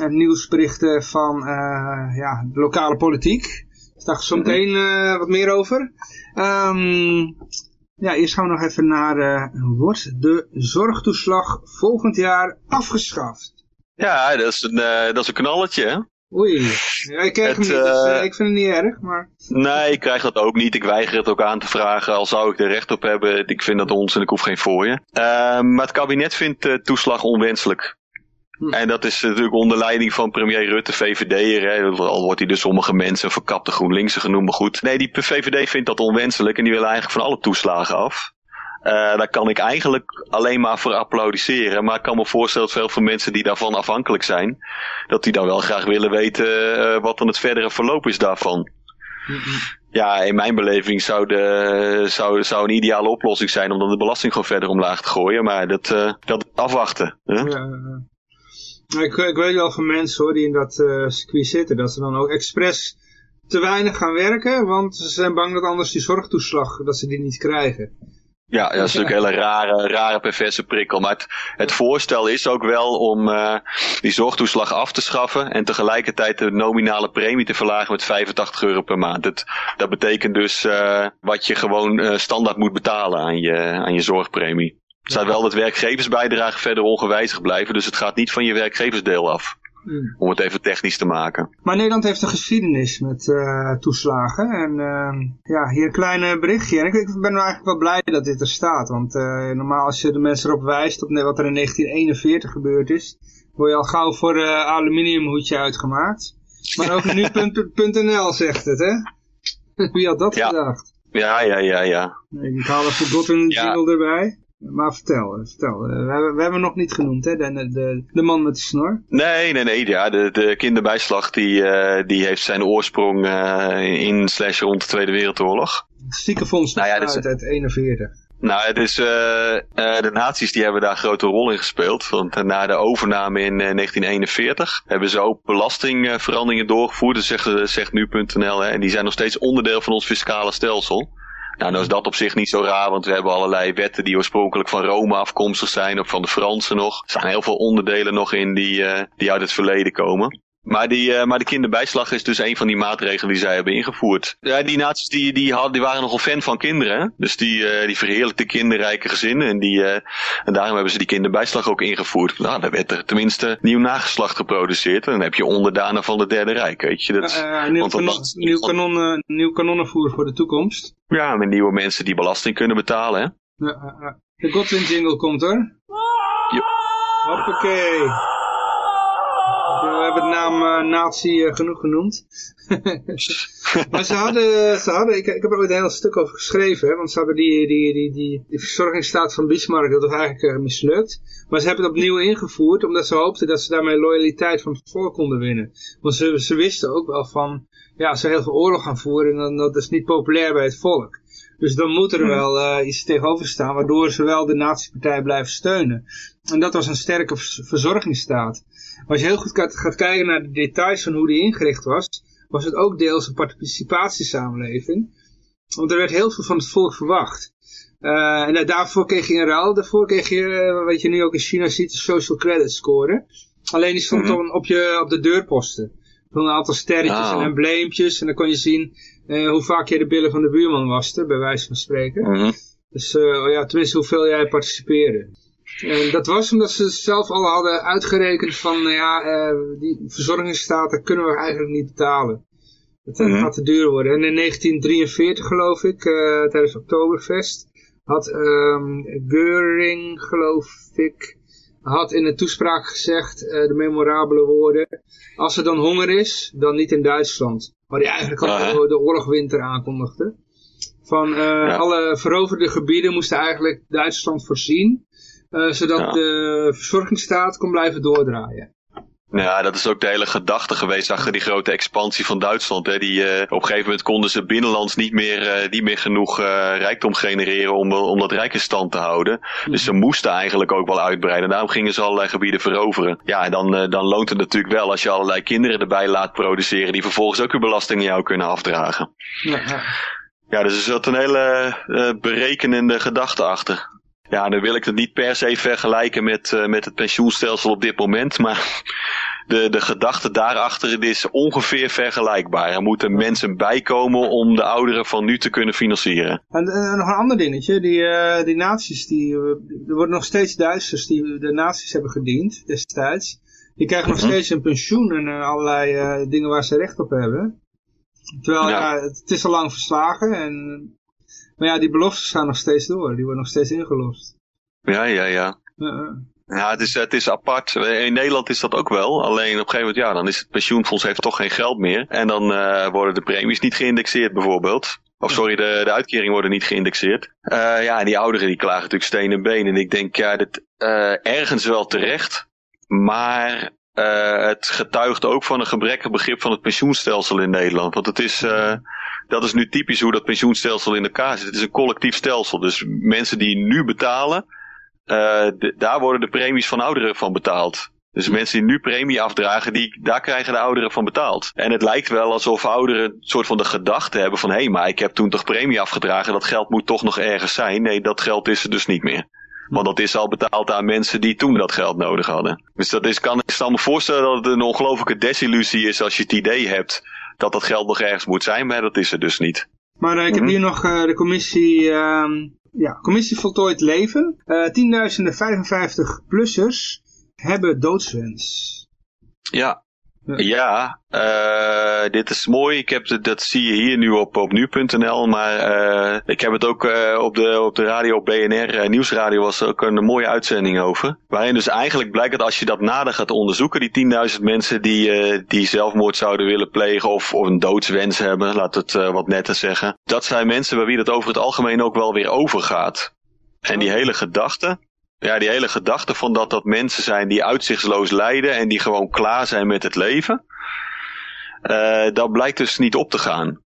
uh, nieuwsberichten van uh, ja, de lokale politiek. Dus daar zometeen uh, wat meer over. Um, ja, eerst gaan we nog even naar, wordt de zorgtoeslag volgend jaar afgeschaft? Ja, dat is een, dat is een knalletje hè? Oei, ja, ik het, hem niet, dus, ik vind het niet erg, maar... Nee, ik krijg dat ook niet. Ik weiger het ook aan te vragen, al zou ik er recht op hebben. Ik vind dat ons en ik hoef geen fooien. Uh, maar het kabinet vindt de toeslag onwenselijk. Hm. En dat is natuurlijk onder leiding van premier Rutte, VVD'er. Al wordt hij door sommige mensen verkapte GroenLinkse genoemd, maar goed. Nee, die VVD vindt dat onwenselijk en die wil eigenlijk van alle toeslagen af. Uh, daar kan ik eigenlijk alleen maar voor applaudisseren. Maar ik kan me voorstellen dat veel van mensen die daarvan afhankelijk zijn, dat die dan wel graag willen weten uh, wat dan het verdere verloop is daarvan. Ja, in mijn beleving zou, de, zou, zou een ideale oplossing zijn om dan de belasting gewoon verder omlaag te gooien. Maar dat, uh, dat afwachten. Hè? Ja, ik, ik weet wel van mensen hoor, die in dat uh, circuit zitten, dat ze dan ook expres te weinig gaan werken, want ze zijn bang dat anders die zorgtoeslag, dat ze die niet krijgen. Ja, dat is natuurlijk een hele rare, rare perverse prikkel. Maar het, het voorstel is ook wel om uh, die zorgtoeslag af te schaffen en tegelijkertijd de nominale premie te verlagen met 85 euro per maand. Het, dat betekent dus uh, wat je gewoon uh, standaard moet betalen aan je, aan je zorgpremie. Het staat wel dat werkgeversbijdragen verder ongewijzigd blijven, dus het gaat niet van je werkgeversdeel af. Mm. Om het even technisch te maken. Maar Nederland heeft een geschiedenis met uh, toeslagen. En uh, ja, hier een klein berichtje. En ik, ik, ben eigenlijk wel blij dat dit er staat. Want uh, normaal als je de mensen erop wijst op wat er in 1941 gebeurd is, word je al gauw voor uh, aluminiumhoedje uitgemaakt. Maar ook nu.nl [LAUGHS] zegt het, hè? Wie had dat ja. gedacht? Ja, ja, ja, ja. Ik haal er voor een jingle ja. erbij. Maar vertel, vertel. Eh, we hebben, we hebben nog niet genoemd, hè? De, de, de man met de snor. Nee, nee, nee. Ja, de, de kinderbijslag die, uh, die heeft zijn oorsprong uh, in slash rond de Tweede Wereldoorlog. Ziekenfonds nou ja, uit, is, uit 41. Nou, het is, uh, de nazi's die hebben daar een grote rol in gespeeld. Want na de overname in 1941 hebben ze ook belastingveranderingen doorgevoerd. Dat zegt, zegt nu.nl. En die zijn nog steeds onderdeel van ons fiscale stelsel. Nou, nou is dat op zich niet zo raar, want we hebben allerlei wetten die oorspronkelijk van Rome afkomstig zijn, of van de Fransen nog. Er staan heel veel onderdelen nog in die, uh, die uit het verleden komen. Maar, die, uh, maar de kinderbijslag is dus een van die maatregelen die zij hebben ingevoerd. Ja, die naties die, die, hadden, die waren nogal fan van kinderen. Hè? Dus die, uh, die verheerlijkten kinderrijke gezinnen. En, die, uh, en daarom hebben ze die kinderbijslag ook ingevoerd. Nou, daar werd er tenminste nieuw nageslacht geproduceerd. En dan heb je onderdanen van de Derde Rijk. Weet je? Dat, nieuw, want kanon, nieuw, kanon, nieuw kanonnenvoer voor de toekomst. Ja, met nieuwe mensen die belasting kunnen betalen. Hè? De Godwin jingle komt hoor. Ja. Hoppakee we hebben het naam uh, nazi uh, genoeg genoemd. [LAUGHS] maar ze hadden, ze hadden ik, ik heb er ooit een heel stuk over geschreven, hè, want ze hebben die, die, die, die, die verzorgingsstaat van Bismarck, dat was eigenlijk uh, mislukt. Maar ze hebben het opnieuw ingevoerd, omdat ze hoopten dat ze daarmee loyaliteit van het volk konden winnen. Want ze, ze wisten ook wel van, ja, als ze heel veel oorlog gaan voeren, dan dat is niet populair bij het volk. Dus dan moet er hmm. wel uh, iets tegenover staan, waardoor ze wel de nazi-partij blijven steunen. En dat was een sterke verzorgingsstaat. Als je heel goed gaat kijken naar de details van hoe die ingericht was, was het ook deels een participatiesamenleving. Want er werd heel veel van het volk verwacht. Uh, en daarvoor kreeg je in ruil, daarvoor kreeg je, uh, wat je nu ook in China ziet, de social credit score. Alleen die stond mm -hmm. op, je, op de deurposten. Een aantal sterretjes en embleempjes. En dan kon je zien uh, hoe vaak je de billen van de buurman waste, bij wijze van spreken. Mm -hmm. Dus uh, ja, tenminste hoeveel jij participeerde. En dat was omdat ze zelf al hadden uitgerekend van, nou ja, uh, die verzorgingsstaten kunnen we eigenlijk niet betalen. Het mm -hmm. gaat te duur worden. En in 1943 geloof ik, uh, tijdens Oktoberfest, had um, Göring geloof ik, had in een toespraak gezegd, uh, de memorabele woorden, als er dan honger is, dan niet in Duitsland. Waar hij eigenlijk al de oorlogwinter aankondigde. Van Ja. alle veroverde gebieden moesten eigenlijk Duitsland voorzien. Eh, zodat Ja. de verzorgingsstaat kon blijven doordraaien. Ja, dat is ook de hele gedachte geweest achter die grote expansie van Duitsland. Hè. Die, eh, op een gegeven moment konden ze binnenlands niet meer, niet meer genoeg eh, rijkdom genereren om, om dat rijk in stand te houden. Dus ze moesten eigenlijk ook wel uitbreiden. Daarom gingen ze allerlei gebieden veroveren. Ja, en dan, dan loont het natuurlijk wel als je allerlei kinderen erbij laat produceren die vervolgens ook weer belasting aan jou kunnen afdragen. Ja, ja. Dus er zat een hele berekenende gedachte achter. Ja, dan wil ik het niet per se vergelijken met, eh, met het pensioenstelsel op dit moment, maar [LAUGHS] de, de gedachte daarachter is ongeveer vergelijkbaar. Er moeten mensen bijkomen om de ouderen van nu te kunnen financieren. En, en nog een ander dingetje, die, eh die nazi's, die, eh, er worden nog steeds Duitsers die de nazi's hebben gediend destijds. Die krijgen nog Mhm. steeds een pensioen en eh, allerlei eh, dingen waar ze recht op hebben. Terwijl Ja. ja. het, het is al lang verslagen. En, maar ja, die beloftes gaan nog steeds door. Die worden nog steeds ingelost. Ja, ja, ja. Ja, ja. Ja, het is, het is apart. In Nederland is dat ook wel. Alleen op een gegeven moment, ja, dan is het pensioenfonds heeft toch geen geld meer. En dan eh, worden de premies niet geïndexeerd bijvoorbeeld. Of sorry, de, de uitkeringen worden niet geïndexeerd. Eh, ja, en die ouderen die klagen natuurlijk steen en been. En ik denk, ja, dit, eh, ergens wel terecht. Maar eh, het getuigt ook van een gebrekkig begrip van het pensioenstelsel in Nederland. Want het is, eh, dat is nu typisch hoe dat pensioenstelsel in elkaar zit. Het is een collectief stelsel. Dus mensen die nu betalen, eh, daar worden de premies van ouderen van betaald. Dus mensen die nu premie afdragen, die, daar krijgen de ouderen van betaald. En het lijkt wel alsof ouderen een soort van de gedachte hebben van... hé, hey, maar ik heb toen toch premie afgedragen, dat geld moet toch nog ergens zijn. Nee, dat geld is er dus niet meer. Want dat is al betaald aan mensen die toen dat geld nodig hadden. Dus dat is, kan ik me voorstellen dat het een ongelofelijke desillusie is als je het idee hebt dat dat geld nog ergens moet zijn, maar dat is er dus niet. Maar eh, ik heb Mhm. hier nog eh, de commissie, ehm, ja, commissie Voltooid Leven. Eh tienduizenden 55-plussers hebben doodswens. Ja. Ja. Eh, dit is mooi. Ik heb het, dat zie je hier nu op, op nu.nl. Maar eh, ik heb het ook eh, op, de, op de radio op BNR Nieuwsradio was er ook een mooie uitzending over. Waarin dus eigenlijk blijkt dat als je dat nader gaat onderzoeken, die 10.000 mensen die, eh, die zelfmoord zouden willen plegen of, of een doodswens hebben, laat het eh, wat netter zeggen. Dat zijn mensen bij wie het over het algemeen ook wel weer overgaat. En die hele gedachte, ja, die hele gedachte van dat dat mensen zijn die uitzichtsloos lijden en die gewoon klaar zijn met het leven. eh, dat blijkt dus niet op te gaan.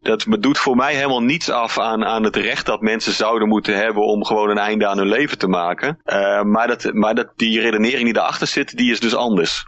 Dat doet voor mij helemaal niets af aan, aan het recht dat mensen zouden moeten hebben om gewoon een einde aan hun leven te maken. Eh, maar dat, maar dat, die redenering die daarachter zit, die is dus anders.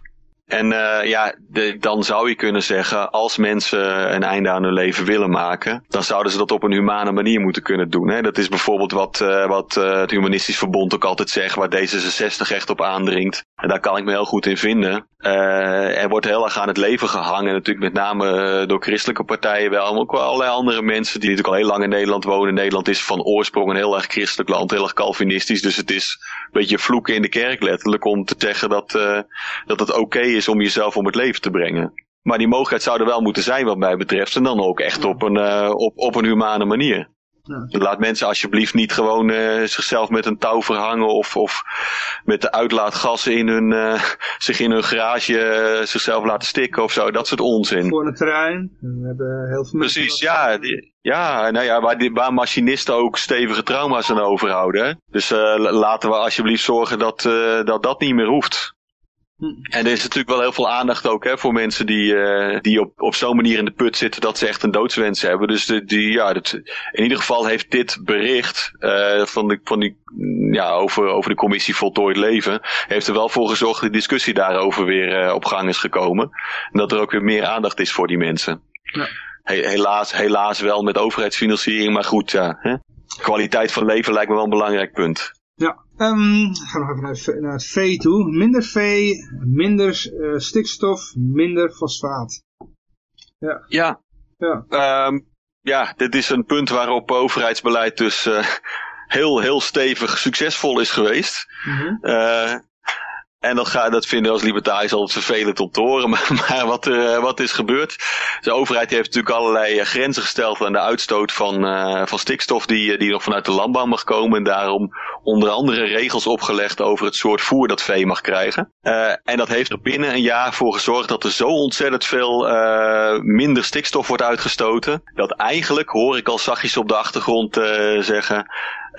En eh, ja, dan zou je kunnen zeggen, als mensen een einde aan hun leven willen maken, dan zouden ze dat op een humane manier moeten kunnen doen. Hè? Dat is bijvoorbeeld wat, eh, wat eh, het Humanistisch Verbond ook altijd zegt, waar D66 echt op aandringt. En daar kan ik me heel goed in vinden. Er wordt heel erg aan het leven gehangen, natuurlijk met name door christelijke partijen wel, maar ook wel allerlei andere mensen die natuurlijk al heel lang in Nederland wonen. Nederland is van oorsprong een heel erg christelijk land, heel erg Calvinistisch, dus het is een beetje vloeken in de kerk letterlijk om te zeggen dat, dat het oké is om jezelf om het leven te brengen. Maar die mogelijkheid zou er wel moeten zijn wat mij betreft. En dan ook echt op een, eh, op, op een humane manier. Ja. Laat mensen alsjeblieft niet gewoon eh, zichzelf met een touw verhangen of, of met de uitlaatgassen in hun, eh, [LAUGHS] zich in hun garage zichzelf laten stikken of zo. Dat soort onzin. Voor een terrein. We hebben heel veel mensen Precies, ja. die- ja, nou ja, waar, die, waar machinisten ook stevige trauma's aan overhouden. hè. Dus la- laten we alsjeblieft zorgen dat, dat dat niet meer hoeft. Hm. En er is natuurlijk wel heel veel aandacht ook hè, voor mensen die, eh, die op, op zo'n manier in de put zitten dat ze echt een doodswens hebben. Dus de, die, ja, dat, in ieder geval heeft dit bericht eh, van de, van die, mm, ja, over, over de commissie Voltooid Leven, heeft er wel voor gezorgd dat de discussie daarover weer eh, op gang is gekomen. En dat er ook weer meer aandacht is voor die mensen. Ja. He- helaas, helaas wel met overheidsfinanciering, maar goed, ja. Hè? Kwaliteit van leven lijkt me wel een belangrijk punt. Ja, ehm gaan we nog even naar het, vee- toe. Minder vee, minder eh, stikstof, minder fosfaat. Ja, Ja, Ehm, ja, dit is een punt waarop overheidsbeleid dus eh, [LAUGHS] heel, heel stevig succesvol is geweest. Eh, En dat, ga, dat vinden we als libertariërs altijd vervelend om te horen. [LAUGHS] Maar, maar wat, er, wat is gebeurd? De overheid heeft natuurlijk allerlei grenzen gesteld aan de uitstoot van, uh, van stikstof die, die nog vanuit de landbouw mag komen. En daarom onder andere regels opgelegd over het soort voer dat vee mag krijgen. En dat heeft er binnen een jaar voor gezorgd dat er zo ontzettend veel minder stikstof wordt uitgestoten. Dat eigenlijk, hoor ik al zachtjes op de achtergrond zeggen,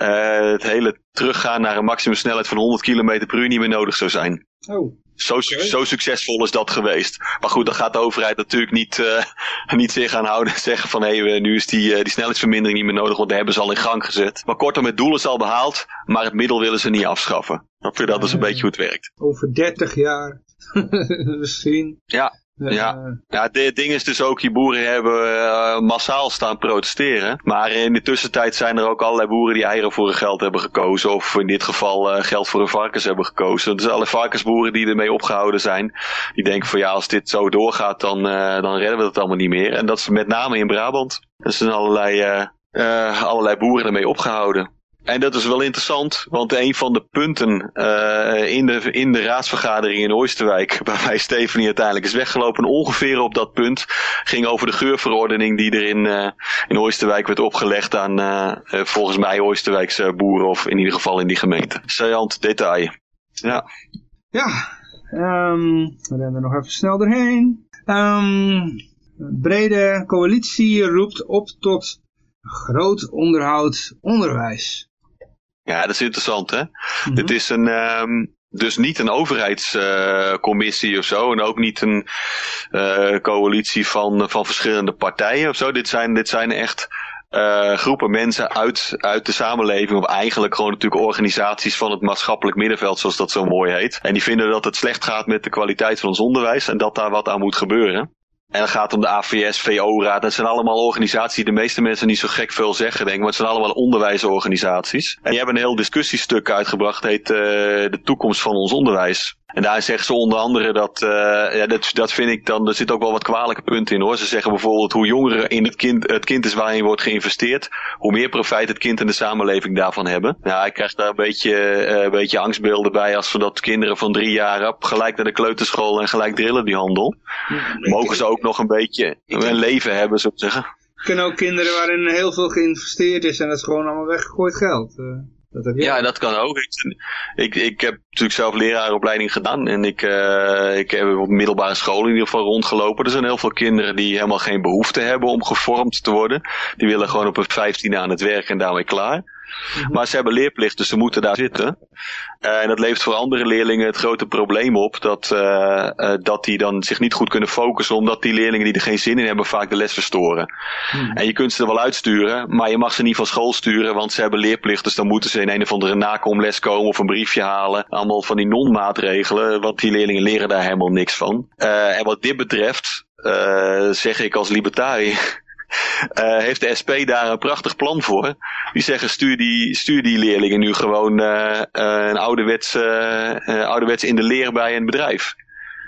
het hele teruggaan naar een maximumsnelheid van 100 km per uur niet meer nodig zou zijn. Oh. Zo, okay. zo, succesvol is dat geweest. Maar goed, dan gaat de overheid natuurlijk niet, uh, [LAUGHS] niet zich aan houden en zeggen van hé, hey, nu is die, uh, die snelheidsvermindering niet meer nodig, want dat hebben ze al in gang gezet. Maar kortom, het doel is al behaald, maar het middel willen ze niet afschaffen. Je dat is een beetje hoe het werkt. Over 30 jaar [LAUGHS] misschien. Ja, ja, ja het ding is dus ook, die boeren hebben uh, massaal staan protesteren. Maar in de tussentijd zijn er ook allerlei boeren die eieren voor hun geld hebben gekozen. Of in dit geval uh, geld voor hun varkens hebben gekozen. Dus alle varkensboeren die ermee opgehouden zijn. Die denken van ja, als dit zo doorgaat, dan, uh, dan redden we het allemaal niet meer. En dat is met name in Brabant. Er zijn allerlei, allerlei boeren ermee opgehouden. En dat is wel interessant, want een van de punten uh, in, de, in de raadsvergadering in Oosterwijk, [LAUGHS] waarbij Stephanie uiteindelijk is weggelopen, ongeveer op dat punt, ging over de geurverordening die er in, uh, in Oosterwijk werd opgelegd aan uh, volgens mij Oosterwijkse boeren, of in ieder geval in die gemeente. Saillant detail. Ja. Ja, um, we rennen nog even snel doorheen. Um, brede coalitie roept op tot groot onderhoud onderwijs. Ja, dat is interessant hè. Mm -hmm. Dit is een, um, dus niet een overheidscommissie uh, of zo. En ook niet een uh, coalitie van, van verschillende partijen of zo. Dit zijn, dit zijn echt uh, groepen mensen uit, uit de samenleving. Of eigenlijk gewoon natuurlijk organisaties van het maatschappelijk middenveld, zoals dat zo mooi heet. En die vinden dat het slecht gaat met de kwaliteit van ons onderwijs. En dat daar wat aan moet gebeuren. En het gaat om de AVS, VO-raad. Dat zijn allemaal organisaties die de meeste mensen niet zo gek veel zeggen, denk ik. Maar het zijn allemaal onderwijsorganisaties. En die hebben een heel discussiestuk uitgebracht. Heet uh, De toekomst van ons onderwijs. En daar zeggen ze onder andere dat, uh, ja, dat, dat vind ik dan, er zit ook wel wat kwalijke punten in hoor. Ze zeggen bijvoorbeeld hoe jonger in het kind, het kind is waarin wordt geïnvesteerd, hoe meer profijt het kind en de samenleving daarvan hebben. Ja, ik krijg daar een beetje, uh, een beetje angstbeelden bij als we dat kinderen van drie jaar op gelijk naar de kleuterschool en gelijk drillen die handel. Mogen ze ook nog een beetje een leven hebben, zou ik zeggen. Er kunnen ook kinderen waarin heel veel geïnvesteerd is en dat is gewoon allemaal weggegooid geld. Uh. Dat heb ja, dat kan ook. Ik, ik, ik heb natuurlijk zelf leraaropleiding gedaan. En ik, uh, ik heb op middelbare school in ieder geval rondgelopen. Er zijn heel veel kinderen die helemaal geen behoefte hebben om gevormd te worden. Die willen gewoon op een vijftiende aan het werk en daarmee klaar. Maar ze hebben leerplicht, dus ze moeten daar zitten. Uh, en dat levert voor andere leerlingen het grote probleem op dat, uh, uh, dat die dan zich niet goed kunnen focussen, omdat die leerlingen die er geen zin in hebben vaak de les verstoren. Hmm. En je kunt ze er wel uitsturen, maar je mag ze niet van school sturen, want ze hebben leerplicht, dus dan moeten ze in een of andere nakomles komen of een briefje halen. Allemaal van die non-maatregelen, want die leerlingen leren daar helemaal niks van. en wat dit betreft, zeg ik als libertariër, uh, heeft de SP daar een prachtig plan voor. Die zeggen stuur die, stuur die leerlingen nu gewoon uh, uh, een ouderwets, ouderwets in de leer bij een bedrijf.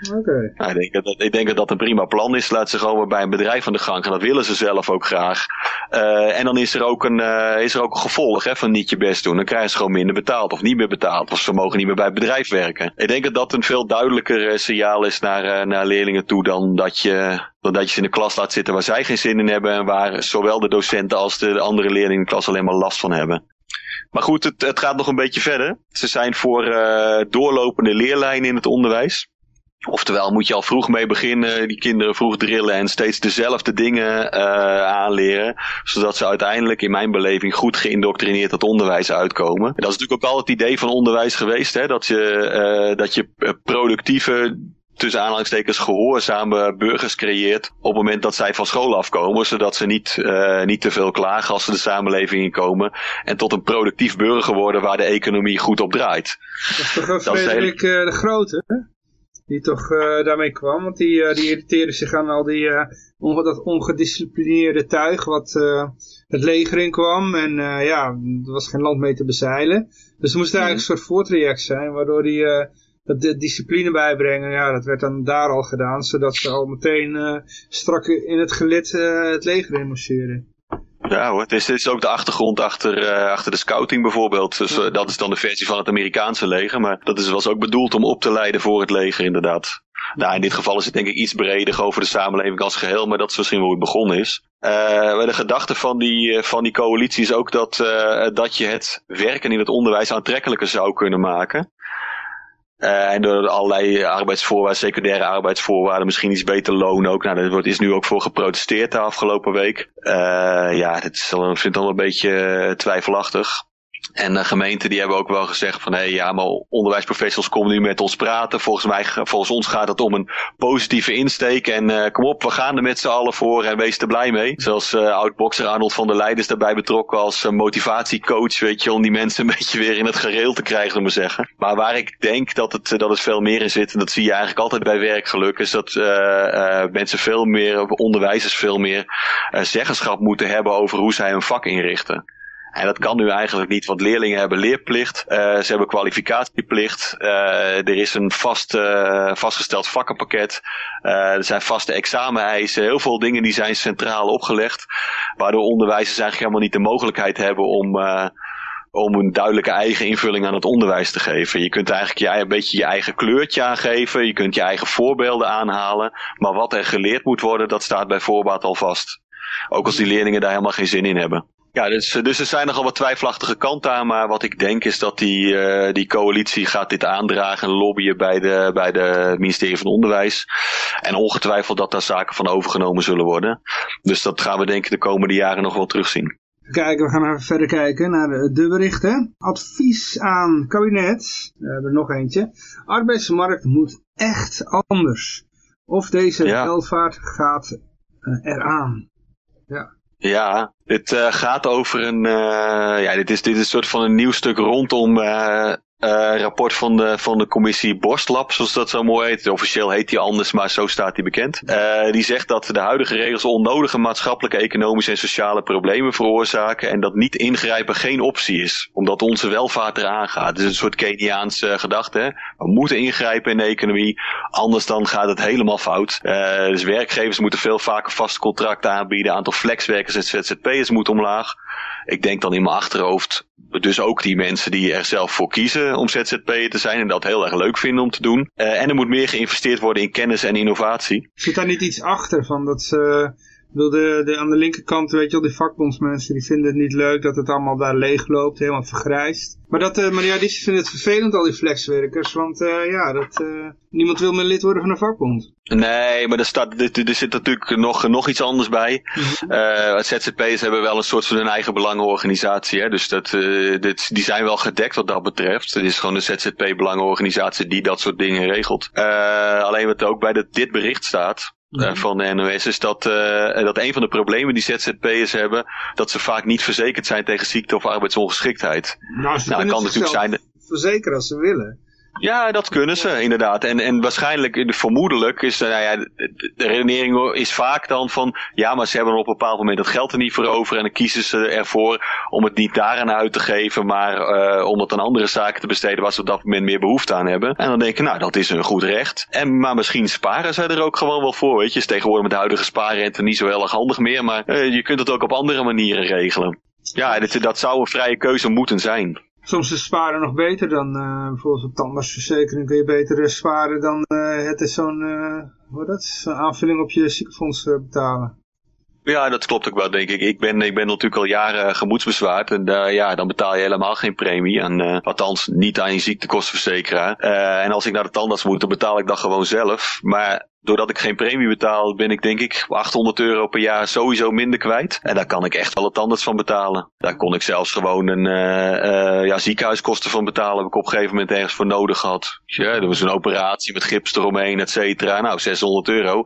Ik, denk dat, ik denk dat dat een prima plan is. Laat ze gewoon bij een bedrijf aan de gang gaan. Dat willen ze zelf ook graag. Uh, en dan is er ook een, uh, is er ook een gevolg hè, van niet je best doen. Dan krijgen ze gewoon minder betaald of niet meer betaald. Of ze mogen niet meer bij het bedrijf werken. Ik denk dat dat een veel duidelijker signaal is naar, uh, naar leerlingen toe dan dat je dan dat je ze in de klas laat zitten waar zij geen zin in hebben. En waar zowel de docenten als de andere leerlingen in de klas alleen maar last van hebben. Maar goed, het, het gaat nog een beetje verder. Ze zijn voor doorlopende leerlijnen in het onderwijs. Oftewel moet je al vroeg mee beginnen, die kinderen vroeg drillen en steeds dezelfde dingen uh, aanleren. Zodat ze uiteindelijk in mijn beleving goed geïndoctrineerd het onderwijs uitkomen. En dat is natuurlijk ook altijd het idee van onderwijs geweest. Hè? Dat, je, uh, dat je productieve tussen aanhalingstekens gehoorzame burgers creëert op het moment dat zij van school afkomen, zodat ze niet, uh, niet te veel klagen als ze de samenleving inkomen en tot een productief burger worden waar de economie goed op draait. Dat is toch Frederik hele... de Grote, hè? Die toch uh, daarmee kwam. Want die, uh, die irriteerde zich aan al die, uh, onge dat ongedisciplineerde tuig wat het leger in kwam. En ja, er was geen land mee te bezeilen. Dus er moest eigenlijk een soort voortraject zijn, waardoor die dat de discipline bijbrengen. Ja, dat werd dan daar al gedaan, zodat ze al meteen strak in het gelid het leger in. Ja hoor, het is, het is ook de achtergrond achter, uh, achter de scouting bijvoorbeeld. Dus uh, dat is dan de versie van het Amerikaanse leger. Maar dat is, was ook bedoeld om op te leiden voor het leger inderdaad. Nou, in dit geval is het denk ik iets breder over de samenleving als geheel, maar dat is misschien hoe het begonnen is. Uh, de gedachte van die, van die coalitie is ook dat, dat je het werken in het onderwijs aantrekkelijker zou kunnen maken. Uh, en door allerlei arbeidsvoorwaarden, secundaire arbeidsvoorwaarden, misschien iets beter loon ook. Nou, daar is nu ook voor geprotesteerd de afgelopen week. Uh, ja, dat is, ik vind al een beetje twijfelachtig. En de gemeenten die hebben ook wel gezegd van hé hey, ja, maar onderwijsprofessionals komen nu met ons praten. Volgens mij, volgens ons gaat het om een positieve insteek. En uh, kom op, we gaan er met z'n allen voor en wees er blij mee. Zoals uh, oud-bokser Arnold van der Leijden is daarbij betrokken als motivatiecoach, weet je, om die mensen een [LAUGHS] beetje weer in het gereel te krijgen, om te zeggen. Maar waar ik denk dat het, dat het veel meer in zit, en dat zie je eigenlijk altijd bij werkgeluk, is dat mensen veel meer, onderwijzers veel meer zeggenschap moeten hebben over hoe zij hun vak inrichten. En dat kan nu eigenlijk niet, want leerlingen hebben leerplicht, uh, ze hebben kwalificatieplicht, uh, er is een vast, uh, vastgesteld vakkenpakket, er zijn vaste exameneisen, heel veel dingen die zijn centraal opgelegd, waardoor onderwijzers eigenlijk helemaal niet de mogelijkheid hebben om om een duidelijke eigen invulling aan het onderwijs te geven. Je kunt eigenlijk je, een beetje je eigen kleurtje aangeven, je kunt je eigen voorbeelden aanhalen, maar wat er geleerd moet worden, dat staat bij voorbaat al vast. Ook als die leerlingen daar helemaal geen zin in hebben. Ja, dus, dus er zijn nogal wat twijfelachtige kanten aan, maar wat ik denk is dat die, uh, die coalitie gaat dit aandragen en lobbyen bij de, bij de ministerie van Onderwijs. En ongetwijfeld dat daar zaken van overgenomen zullen worden. Dus dat gaan we denk ik de komende jaren nog wel terugzien. Kijk, we gaan even verder kijken naar de berichten. Advies aan kabinet. We hebben er nog eentje. Arbeidsmarkt moet echt anders. Of deze ja. welvaart gaat uh, eraan. Ja. Dit uh, gaat over een, uh, ja, dit is, dit is een soort van een nieuw stuk rondom uh, uh, rapport van de, van de commissie Borstlab, zoals dat zo mooi heet. Officieel heet die anders, maar zo staat die bekend. Uh, die zegt dat de huidige regels onnodige maatschappelijke, economische en sociale problemen veroorzaken. En dat niet ingrijpen geen optie is, omdat onze welvaart eraan gaat. Het is een soort Keniaanse gedachte. Hè? We moeten ingrijpen in de economie, anders dan gaat het helemaal fout. Uh, dus werkgevers moeten veel vaker vaste contracten aanbieden. Aantal flexwerkers en ZZP'ers moet omlaag. Ik denk dan in mijn achterhoofd, dus ook die mensen die er zelf voor kiezen om ZZP'er te zijn en dat heel erg leuk vinden om te doen. Uh, en er moet meer geïnvesteerd worden in kennis en innovatie. Zit daar niet iets achter van dat ze... Wil de, de, aan de linkerkant, weet je wel, die vakbondsmensen, die vinden het niet leuk dat het allemaal daar leeg loopt, helemaal vergrijst. Maar, dat, uh, maar ja, die vinden het vervelend, al die flexwerkers, want uh, ja, dat, uh, niemand wil meer lid worden van een vakbond. Nee, maar er, staat, er, er zit natuurlijk nog, nog iets anders bij. -hmm. ZZP'ers hebben wel een soort van hun eigen belangenorganisatie, hè? dus dat, dit, die zijn wel gedekt wat dat betreft. Het is gewoon een ZZP-belangenorganisatie die dat soort dingen regelt. alleen wat ook bij dit bericht staat, uh, van de NOS is dat, uh, dat een van de problemen die ZZP'ers hebben, dat ze vaak niet verzekerd zijn tegen ziekte of arbeidsongeschiktheid. Nou, ze nou, kan natuurlijk zijn. Verzekeren als ze willen. Ja, dat kunnen ze inderdaad. En, en waarschijnlijk, vermoedelijk, is nou ja, de redenering is vaak dan van... ja, maar ze hebben op een bepaald moment het geld er niet voor over... en dan kiezen ze ervoor om het niet daaraan uit te geven... maar uh, om het aan andere zaken te besteden... waar ze op dat moment meer behoefte aan hebben. En dan denk je, nou, dat is een goed recht. En, maar misschien sparen zij er ook gewoon wel voor, weet je. Is tegenwoordig met de huidige spaarrente niet zo heel erg handig meer... maar uh, je kunt het ook op andere manieren regelen. Ja, dat, dat zou een vrije keuze moeten zijn. Soms is sparen nog beter dan uh, bijvoorbeeld op tandartsverzekering kun je beter sparen dan uh, het is zo'n uh, dat, aanvulling op je ziekenfonds betalen. Ja, dat klopt ook wel, denk ik. Ik ben, ik ben natuurlijk al jaren gemoedsbezwaard. En uh, ja, dan betaal je helemaal geen premie. Aan, uh, althans, niet aan je ziektekostenverzekeraar. Uh, en als ik naar de tandarts moet, dan betaal ik dat gewoon zelf. Maar doordat ik geen premie betaal, ben ik denk ik 800 euro per jaar sowieso minder kwijt. En daar kan ik echt wel het tandarts van betalen. Daar kon ik zelfs gewoon een uh, uh, ja, ziekenhuiskosten van betalen. Heb ik op een gegeven moment ergens voor nodig gehad. Ja, er was een operatie met gips eromheen, et cetera. Nou, 600 euro.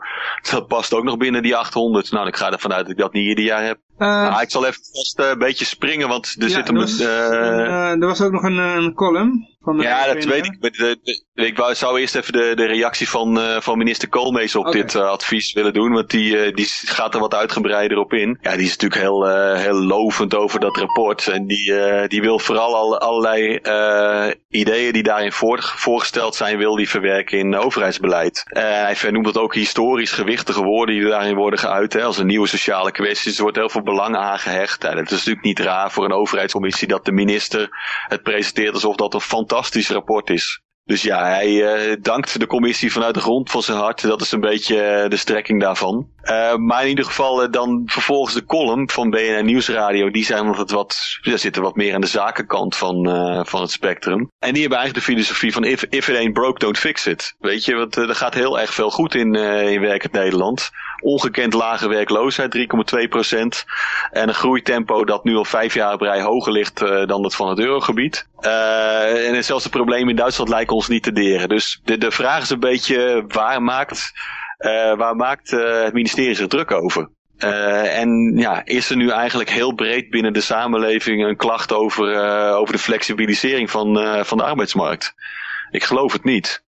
Dat past ook nog binnen die 800. Nou, ik ga ervan uit dat ik dat niet ieder jaar heb. Uh, nou, ik zal even vast een beetje springen, want er ja, zit een... Er was, er was ook nog een, een column Van de Ja, dat weet ik. Ik wou, zou eerst even de, de reactie van, eh, van minister Koolmees op dit eh, advies willen doen. Want die, eh, die gaat er wat uitgebreider op in. Ja, die is natuurlijk heel, eh, heel lovend over dat rapport. En die, eh, die wil vooral al, allerlei eh, ideeën die daarin voor, voorgesteld zijn, wil die verwerken in overheidsbeleid. Eh, hij noemt het ook historisch gewichtige woorden die daarin worden geuit. Hè, als een nieuwe sociale kwestie. Dus er wordt heel veel belang aangehecht. Dat is natuurlijk niet raar voor een overheidscommissie dat de minister het presenteert alsof dat een fantastisch rapport is. Dus ja, hij eh, dankt de commissie vanuit de grond van zijn hart. Dat is een beetje eh, de strekking daarvan. Eh, maar in ieder geval dan vervolgens de column van BNN Nieuwsradio. Die zijn wat, wat, ja, zitten wat meer aan de zakenkant van, van het spectrum. En die hebben eigenlijk de filosofie van if, if it ain't broke, don't fix it. Weet je, want er gaat heel erg veel goed in, in werkend Nederland. Ongekend lage werkloosheid, 3,2 procent. En een groeitempo dat nu al vijf jaar rij hoger ligt eh, dan dat van het eurogebied. Eh, en zelfs de problemen in Duitsland lijken ons niet te deren. Dus de, de vraag is een beetje waar maakt, eh, waar maakt het ministerie zich druk over? En ja, is er nu eigenlijk heel breed binnen de samenleving een klacht over, over de flexibilisering van, van de arbeidsmarkt? Ik geloof het niet.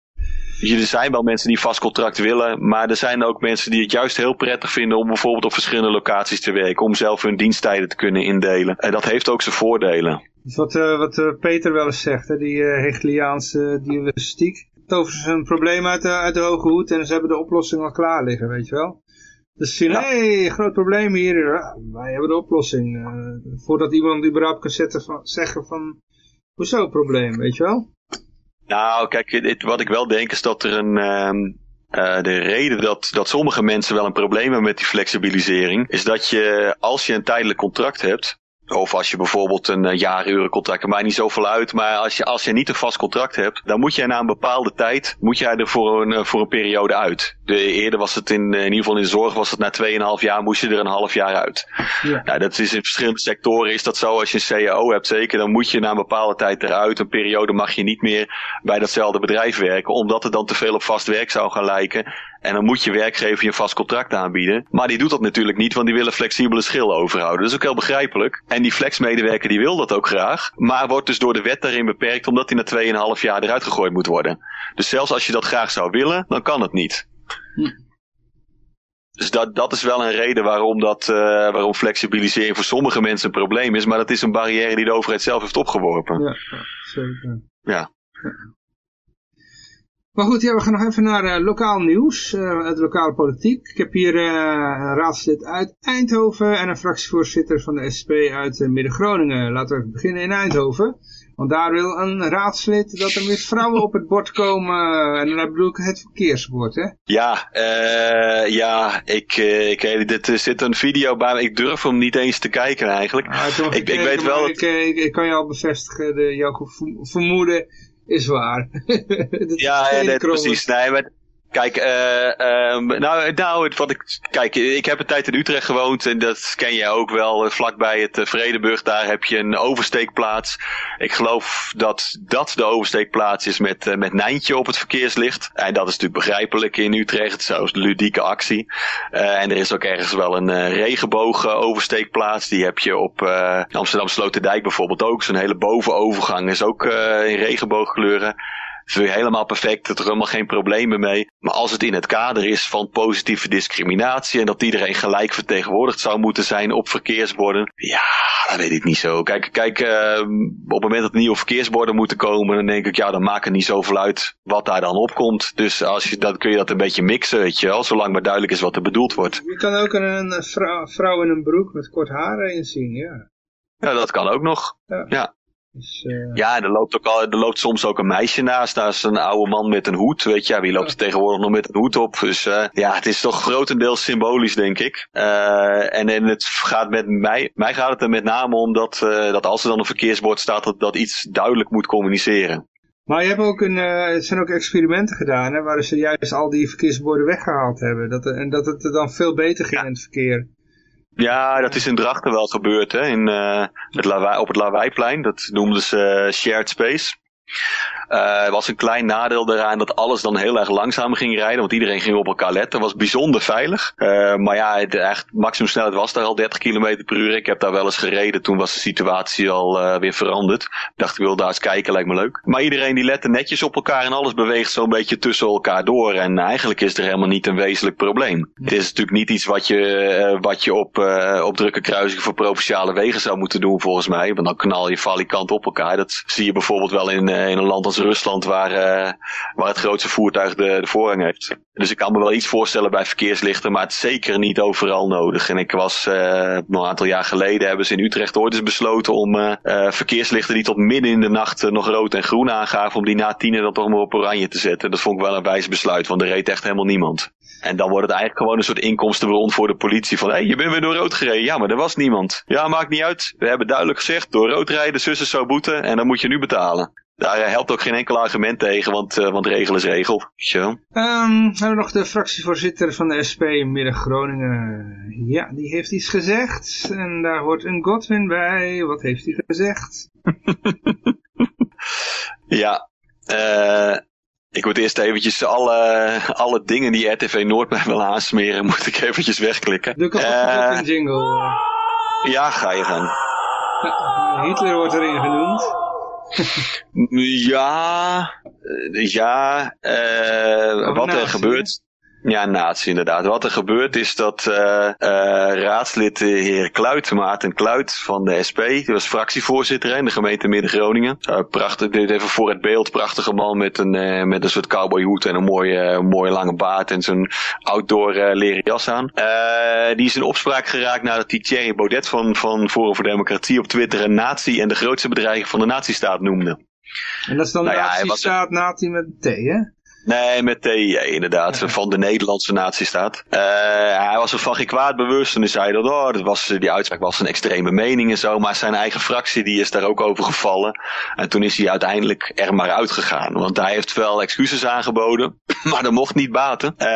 Je, Er zijn wel mensen die vast contract willen, maar er zijn ook mensen die het juist heel prettig vinden om bijvoorbeeld op verschillende locaties te werken, om zelf hun diensttijden te kunnen indelen. En dat heeft ook zijn voordelen. Is wat, eh, wat eh, Peter wel eens zegt, hè, die eh, Hegeliaanse dialogistiek. Toveren ze een probleem uit de, uit de hoge hoed en ze hebben de oplossing al klaar liggen, weet je wel. Dus zien, hey, groot probleem hier, Ja, wij hebben de oplossing. Voordat iemand überhaupt kan zetten van, zeggen van, hoezo probleem, weet je wel? Nou, kijk, wat ik wel denk is dat er een. ehm, eh, de reden dat, dat sommige mensen wel een probleem hebben met die flexibilisering, is dat je als je een tijdelijk contract hebt, of als je bijvoorbeeld een uh, jaarurencontract, dat maakt niet zoveel uit, maar als je, als je niet een vast contract hebt, dan moet je na een bepaalde tijd, moet jij er voor een, eh, voor een periode uit. De, eerder was het in, eh, in ieder geval in de zorg, was het na 2,5 jaar, moest je er een half jaar uit. Ja. Nou, dat is in verschillende sectoren is dat zo. Als je een CAO hebt, zeker, dan moet je na een bepaalde tijd eruit. Een periode mag je niet meer bij datzelfde bedrijf werken, omdat het dan te veel op vast werk zou gaan lijken. En dan moet je werkgever je een vast contract aanbieden. Maar die doet dat natuurlijk niet, want die willen flexibele schil overhouden. Dat is ook heel begrijpelijk. En die flexmedewerker die wil dat ook graag. Maar wordt dus door de wet daarin beperkt, omdat hij na 2,5 jaar eruit gegooid moet worden. Dus zelfs als je dat graag zou willen, dan kan het niet. Dus dat, dat is wel een reden waarom, dat, eh, waarom flexibilisering voor sommige mensen een probleem is. Maar dat is een barrière die de overheid zelf heeft opgeworpen. Ja, zeker. Ja. Maar goed, ja, we gaan nog even naar eh, lokaal nieuws, eh, uit de lokale politiek. Ik heb hier eh, een raadslid uit Eindhoven en een fractievoorzitter van de SP uit Midden-Groningen. Laten we even beginnen in Eindhoven. Want daar wil een raadslid dat er meer vrouwen op het bord komen. En dan bedoel ik het verkeersbord, hè? Ja, eh, ja ik, ik, weet- dit er zit een video bij. Ik durf hem niet eens te kijken eigenlijk. Nou, ik, weet wel dat- Ik, ik, kan je al bevestigen, de, jouw vermo- vermoeden is waar. [LAUGHS] Ja, geen nee, precies. Nee, maar kijk, eh, ehm, nou, nou, wat ik, kijk, ik heb een tijd in Utrecht gewoond en dat ken jij ook wel. eh, Vlakbij het eh, Vredeburg, daar heb je een oversteekplaats. Ik geloof dat dat de oversteekplaats is met, met Nijntje op het verkeerslicht. En dat is natuurlijk begrijpelijk in Utrecht. Een ludieke actie. En er is ook ergens wel een regenboog eh, oversteekplaats. Die heb je op Amsterdam Sloterdijk bijvoorbeeld ook. Zo'n hele bovenovergang is ook in regenboogkleuren. Is weer helemaal perfect, er helemaal geen problemen mee. Maar als het in het kader is van positieve discriminatie en dat iedereen gelijk vertegenwoordigd zou moeten zijn op verkeersborden, ja, dat weet ik niet zo. Kijk, kijk eh, op het moment dat er nieuwe verkeersborden moeten komen, dan denk ik, ja, dan maakt het niet zoveel uit wat daar dan opkomt. Dus als je, dan kun je dat een beetje mixen, weet je wel, zolang maar duidelijk is wat er bedoeld wordt. Je kan ook een, een vrouw, vrouw in een broek met kort haar inzien, ja. Ja, dat kan ook nog. Dus, eh, Ja, en er loopt, ook al, er loopt soms ook een meisje naast. Daar is een oude man met een hoed. Weet je, ja, wie loopt er tegenwoordig nog met een hoed op? Dus eh, ja, het is toch grotendeels symbolisch, denk ik. Eh, en, en het gaat met mij, mij gaat het er met name om dat, dat als er dan een verkeersbord staat, dat dat iets duidelijk moet communiceren. Maar je hebt ook een, er zijn ook experimenten gedaan, hè, waar ze juist al die verkeersborden weggehaald hebben. Dat, en dat het er dan veel beter ging in het verkeer. Ja, dat is in Drachten wel gebeurd, hè? In, eh, het op het Lawaai-plein. Dat noemden ze eh, shared space. Er was een klein nadeel daaraan dat alles dan heel erg langzaam ging rijden. Want iedereen ging op elkaar letten. was bijzonder veilig. maar ja, de echt maximumsnelheid was daar al 30 km per uur. Ik heb daar wel eens gereden. Toen was de situatie al weer veranderd. Ik dacht, ik wil daar eens kijken, lijkt me leuk. Maar iedereen die lette netjes op elkaar en alles beweegt zo'n beetje tussen elkaar door. En eigenlijk is er helemaal niet een wezenlijk probleem. Het is natuurlijk niet iets wat je, wat je op, op drukke kruisingen voor provinciale wegen zou moeten doen volgens mij. Want dan knal je valikant op elkaar. Dat zie je bijvoorbeeld wel in, in een land als Rusland waar, waar het grootste voertuig de, de voorrang heeft. Dus ik kan me wel iets voorstellen bij verkeerslichten, maar het is zeker niet overal nodig. En ik was uh, een aantal jaar geleden hebben ze in Utrecht ooit eens besloten om uh, verkeerslichten die tot midden in de nacht nog rood en groen aangaven, om die na tienen dan toch maar op oranje te zetten. Dat vond ik wel een wijs besluit, want er reed echt helemaal niemand. En dan wordt het eigenlijk gewoon een soort inkomstenbron voor de politie. Van, hé, hey, je bent weer door rood gereden. Ja, maar er was niemand. Ja, maakt niet uit. We hebben duidelijk gezegd, door rood rijden, zussen zo boete. En dan moet je nu betalen. Daar helpt ook geen enkel argument tegen, want, uh, want regel is regel. Zo. Um, hebben we nog de fractievoorzitter van de SP in Midden-Groningen. Ja, die heeft iets gezegd. En daar hoort een Godwin bij. Wat heeft hij gezegd? [LAUGHS] ja, uh, ik moet eerst eventjes alle, alle dingen die RTV Noord mij wil aansmeren, [LAUGHS] moet ik eventjes wegklikken. Doe ik uh, een jingle. Ja, ga je gang. Hitler wordt erin genoemd. Ja, ja, uh, wat er gebeurt. Ja, nazi inderdaad. Wat er gebeurt is dat uh, uh, raadslid de heer Kluit, Maarten Kluit van de SP, die was fractievoorzitter in de gemeente Midden-Groningen. Uh, prachtig, dit even voor het beeld, prachtige man met een, met een soort cowboyhoed en een mooie, mooie lange baard en zo'n outdoor leren jas aan. die is in opspraak geraakt nadat hij Thierry Baudet van, van Forum voor Democratie op Twitter een nazi en de grootste bedreiging van de nazistaat noemde. En dat is dan nou ja, nazistaat, nazi met T, hè? Nee, met TJ inderdaad, van de Nederlandse natiestaat. Uh, hij was er van geen kwaad bewust en hij zei dat, oh, dat was, die uitspraak was een extreme mening en zo. Maar zijn eigen fractie die is daar ook over gevallen. En toen is hij uiteindelijk er maar uitgegaan. Want hij heeft wel excuses aangeboden, [CLEARS THROAT] maar dat mocht niet baten. Uh,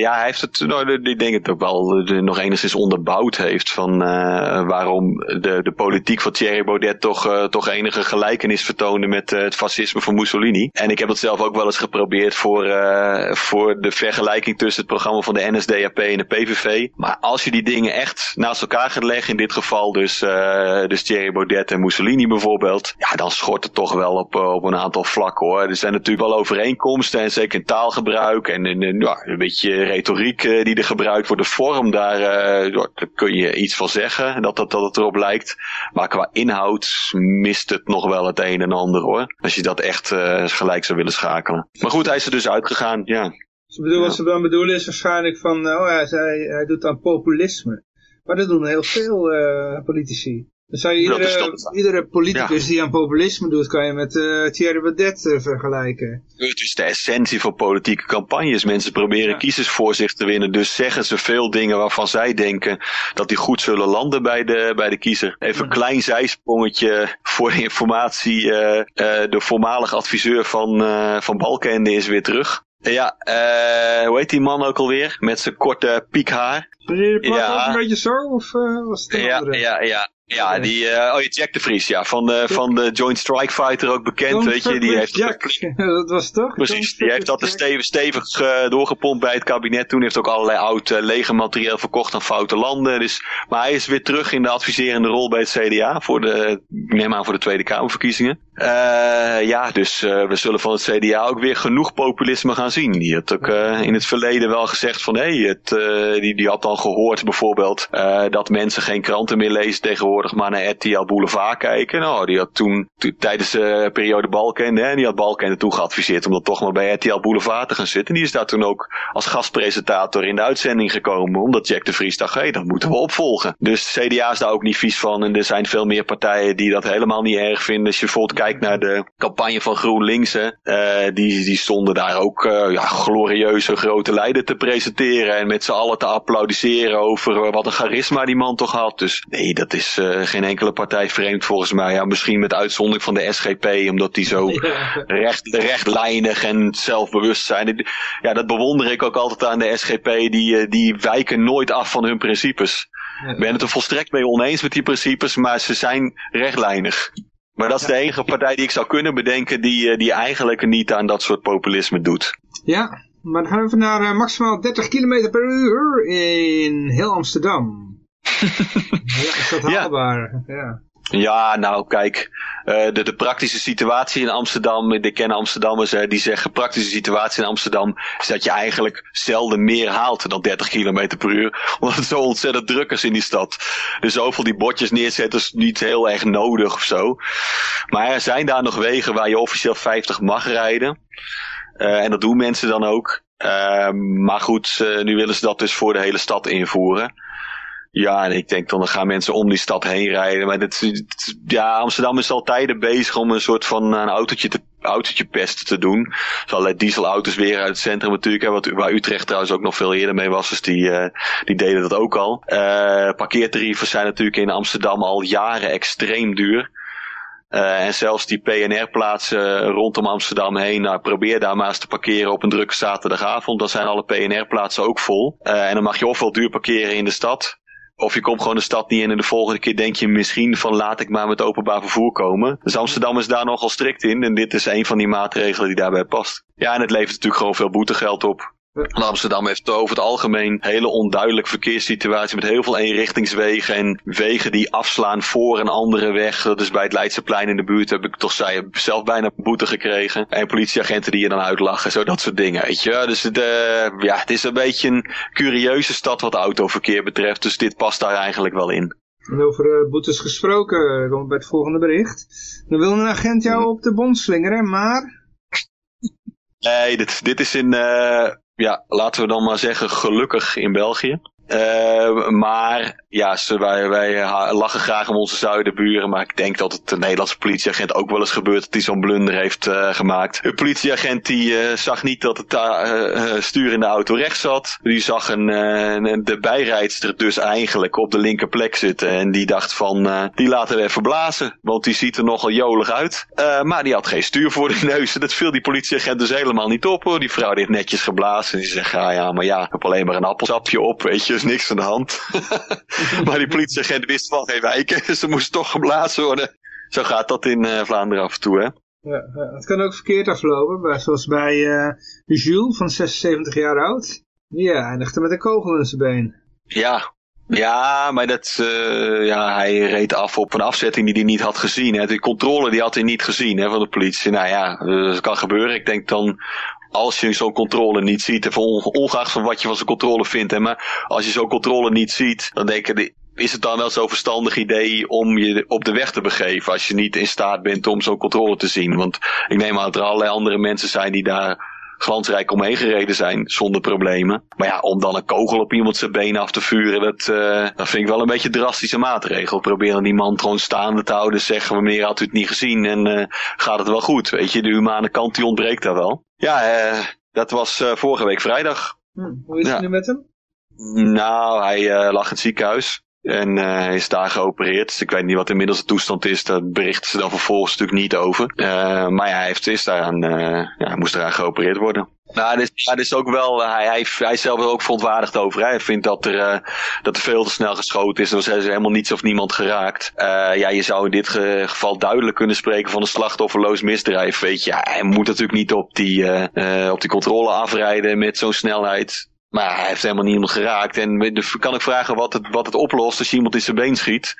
ja, hij heeft het, nou, ik denk het ook wel nog enigszins onderbouwd heeft van uh, waarom de, de politiek van Thierry Baudet toch, toch enige gelijkenis vertoonde met het fascisme van Mussolini. En ik heb het zelf ook wel eens geprobeerd voor, uh, voor de vergelijking tussen het programma van de NSDAP en de PVV. Maar als je die dingen echt naast elkaar gaat leggen, in dit geval dus, uh, dus Thierry Baudet en Mussolini bijvoorbeeld, ja, dan schort het toch wel op, op een aantal vlakken hoor. Er zijn natuurlijk wel overeenkomsten en zeker in taalgebruik en in, ja, een beetje retoriek die er gebruikt wordt. De vorm, daar, kun je iets van zeggen, dat, dat, dat het erop lijkt. Maar qua inhoud mist het nog wel het een en ander hoor. Als je dat echt gelijk zou willen schakelen. Maar goed, is er dus uitgegaan, ja. Ze bedoel, Wat ze dan bedoelen is waarschijnlijk van, oh hij, hij, hij doet aan populisme. Maar dat doen heel veel uh, politici. Dan zou je iedere, iedere politicus die aan populisme doet, kan je met uh, Thierry Baudet uh, vergelijken. Het is de essentie van politieke campagnes. Mensen proberen kiezers voor zich te winnen. Dus zeggen ze veel dingen waarvan zij denken dat die goed zullen landen bij de, bij de kiezer. Even een klein zijsprongetje voor de informatie. Uh, de voormalige adviseur van, van Balkende is weer terug. Ja, hoe heet die man ook alweer? Met zijn korte piekhaar. Meneer de ja. een beetje zo? Of was het een ja, andere? Ja, ja, ja, die, uh, oh, Jack de Vries, ja, van de, van de Joint Strike Fighter ook bekend, weet je. Die heeft Jack, [LAUGHS] dat was toch? Precies, die heeft dat stevig, stevig uh, doorgepompt bij het kabinet. Toen heeft ook allerlei oud legermateriaal verkocht aan foute landen. Dus, maar hij is weer terug in de adviserende rol bij het CDA, voor de, neem aan voor de Tweede Kamerverkiezingen. Ja, dus we zullen van het CDA ook weer genoeg populisme gaan zien. Die had ook in het verleden wel gezegd van, hé, hey, die, die had dan gehoord bijvoorbeeld dat mensen geen kranten meer lezen tegenwoordig maar naar RTL Boulevard kijken. Nou, die had toen, tijdens de periode Balkende, hè, die had Balkende toen geadviseerd om dan toch maar bij RTL Boulevard te gaan zitten. Die is daar toen ook als gastpresentator in de uitzending gekomen, omdat Jack de Vries dacht, hé, hey, dat moeten we opvolgen. Dus CDA is daar ook niet vies van en er zijn veel meer partijen die dat helemaal niet erg vinden. Als je bijvoorbeeld kijkt naar de campagne van GroenLinks, uh, die, die stonden daar ook uh, ja, glorieuze grote leider te presenteren en met z'n allen te applaudisseren over wat een charisma die man toch had. Dus nee, dat is, geen enkele partij vreemd volgens mij. Ja, misschien met uitzondering van de SGP, omdat die zo [LAUGHS] recht, rechtlijnig en zelfbewust zijn. Ja, dat bewonder ik ook altijd aan de SGP. Die, eh, die wijken nooit af van hun principes. Ik ben het er volstrekt mee oneens met die principes, maar ze zijn rechtlijnig. Maar dat is de enige partij die ik zou kunnen bedenken die, die eigenlijk niet aan dat soort populisme doet. Ja, maar dan gaan we even naar maximaal 30 km per uur in heel Amsterdam. [LAUGHS] ja, is dat haalbaar? Ja. ja. Ja, nou kijk, uh, de, de praktische situatie in Amsterdam, de kennen Amsterdammers, hè, die zeggen praktische situatie in Amsterdam is dat je eigenlijk zelden meer haalt dan 30 km per uur, [LAUGHS] omdat het zo ontzettend druk is in die stad. Dus zoveel die bordjes neerzetten is niet heel erg nodig of zo. Maar er zijn daar nog wegen waar je officieel 50 mag rijden. Uh, en dat doen mensen dan ook. Uh, maar goed, uh, nu willen ze dat dus voor de hele stad invoeren. Ja, en ik denk dan, dan gaan mensen om die stad heen rijden. Maar dit, ja, Amsterdam is al tijden bezig om een soort van een autootje, te, autootje pest te doen. Zo allerlei dieselauto's weer uit het centrum natuurlijk. Hè, wat, waar Utrecht trouwens ook nog veel eerder mee was. Dus die, uh, die deden dat ook al. Uh, parkeertarieven zijn natuurlijk in Amsterdam al jaren extreem duur. En zelfs die PNR-plaatsen rondom Amsterdam heen, nou, probeer daar maar eens te parkeren op een drukke zaterdagavond. Dan zijn alle PNR-plaatsen ook vol. En dan mag je ofwel duur parkeren in de stad, of je komt gewoon de stad niet in en de volgende keer denk je misschien van laat ik maar met openbaar vervoer komen. Dus Amsterdam is daar nogal strikt in en dit is een van die maatregelen die daarbij past. Ja, en het levert natuurlijk gewoon veel boetegeld op. Amsterdam heeft over het algemeen een hele onduidelijke verkeerssituatie met heel veel eenrichtingswegen en wegen die afslaan voor een andere weg. Is bij het Leidseplein in de buurt heb ik toch zei, zelf bijna boete gekregen. En politieagenten die je dan uitlachen, zo dat soort dingen, weet je. Dus het, uh, ja, het is een beetje een curieuze stad wat autoverkeer betreft, dus dit past daar eigenlijk wel in. En over uh, boetes gesproken, komen we bij het volgende bericht. Dan wil een agent jou op de bond slingeren, maar... Nee, dit, dit is in, uh, ja, laten we dan maar zeggen, gelukkig in België. Uh, maar ja, wij, wij lachen graag om onze zuidenburen, maar ik denk dat het een Nederlandse politieagent ook wel eens gebeurt dat hij zo'n blunder heeft uh, gemaakt. De politieagent die uh, zag niet dat het stuur in de auto rechts zat. Die zag een, de bijrijdster dus eigenlijk op de linker plek zitten en die dacht van, die laten we even blazen, want die ziet er nogal jolig uit. maar die had geen stuur voor de [LAUGHS] neus en dat viel die politieagent dus helemaal niet op hoor. Die vrouw die heeft netjes geblazen en die zegt, ja ja, maar ja, ik heb alleen maar een appelsapje op, weet je, is niks aan de hand. [LAUGHS] maar die politieagent wist van geen wijken, dus [LAUGHS] ze moest toch geblazen worden. Zo gaat dat in uh, Vlaanderen af en toe, hè? Ja, het kan ook verkeerd aflopen, zoals bij uh, Jules van 76 jaar oud. Die eindigde met een kogel in zijn been. Ja, ja, maar dat, uh, ja, hij reed af op een afzetting die hij niet had gezien. Hè. De controle die had hij niet gezien hè, van de politie. Nou ja, dat kan gebeuren. Ik denk dan als je zo'n controle niet ziet, ongeacht van wat je van zo'n controle vindt, hè, maar als je zo'n controle niet ziet, dan denk ik, is het dan wel zo'n verstandig idee om je op de weg te begeven als je niet in staat bent om zo'n controle te zien? Want ik neem aan dat er allerlei andere mensen zijn die daar glansrijk omheen gereden zijn zonder problemen. Maar ja, om dan een kogel op iemand zijn been af te vuren, dat, uh, dat vind ik wel een beetje een drastische maatregel. Proberen die man gewoon staande te houden, zeggen wanneer had u het niet gezien en uh, gaat het wel goed. Weet je, de humane kant die ontbreekt daar wel. Ja, uh, dat was vorige week vrijdag. Hm, hoe is het ja. nu met hem? Nou, hij lag in het ziekenhuis. En uh, hij is daar geopereerd. Dus ik weet niet wat inmiddels de toestand is. Daar berichten ze dan vervolgens natuurlijk niet over. Uh, maar ja, hij heeft, is daaraan, uh, ja, moest eraan geopereerd worden. Nou, dit, dit is ook wel, hij, hij, hij is zelf ook verontwaardigd over. Hij vindt dat er, dat er veel te snel geschoten is. Er was helemaal niets of niemand geraakt. ja, je zou in dit geval duidelijk kunnen spreken van een slachtofferloos misdrijf. Weet je, hij moet natuurlijk niet op die, op die controle afrijden met zo'n snelheid. Maar hij heeft helemaal niemand geraakt. En kan ik vragen wat het, wat het oplost als iemand in zijn been schiet.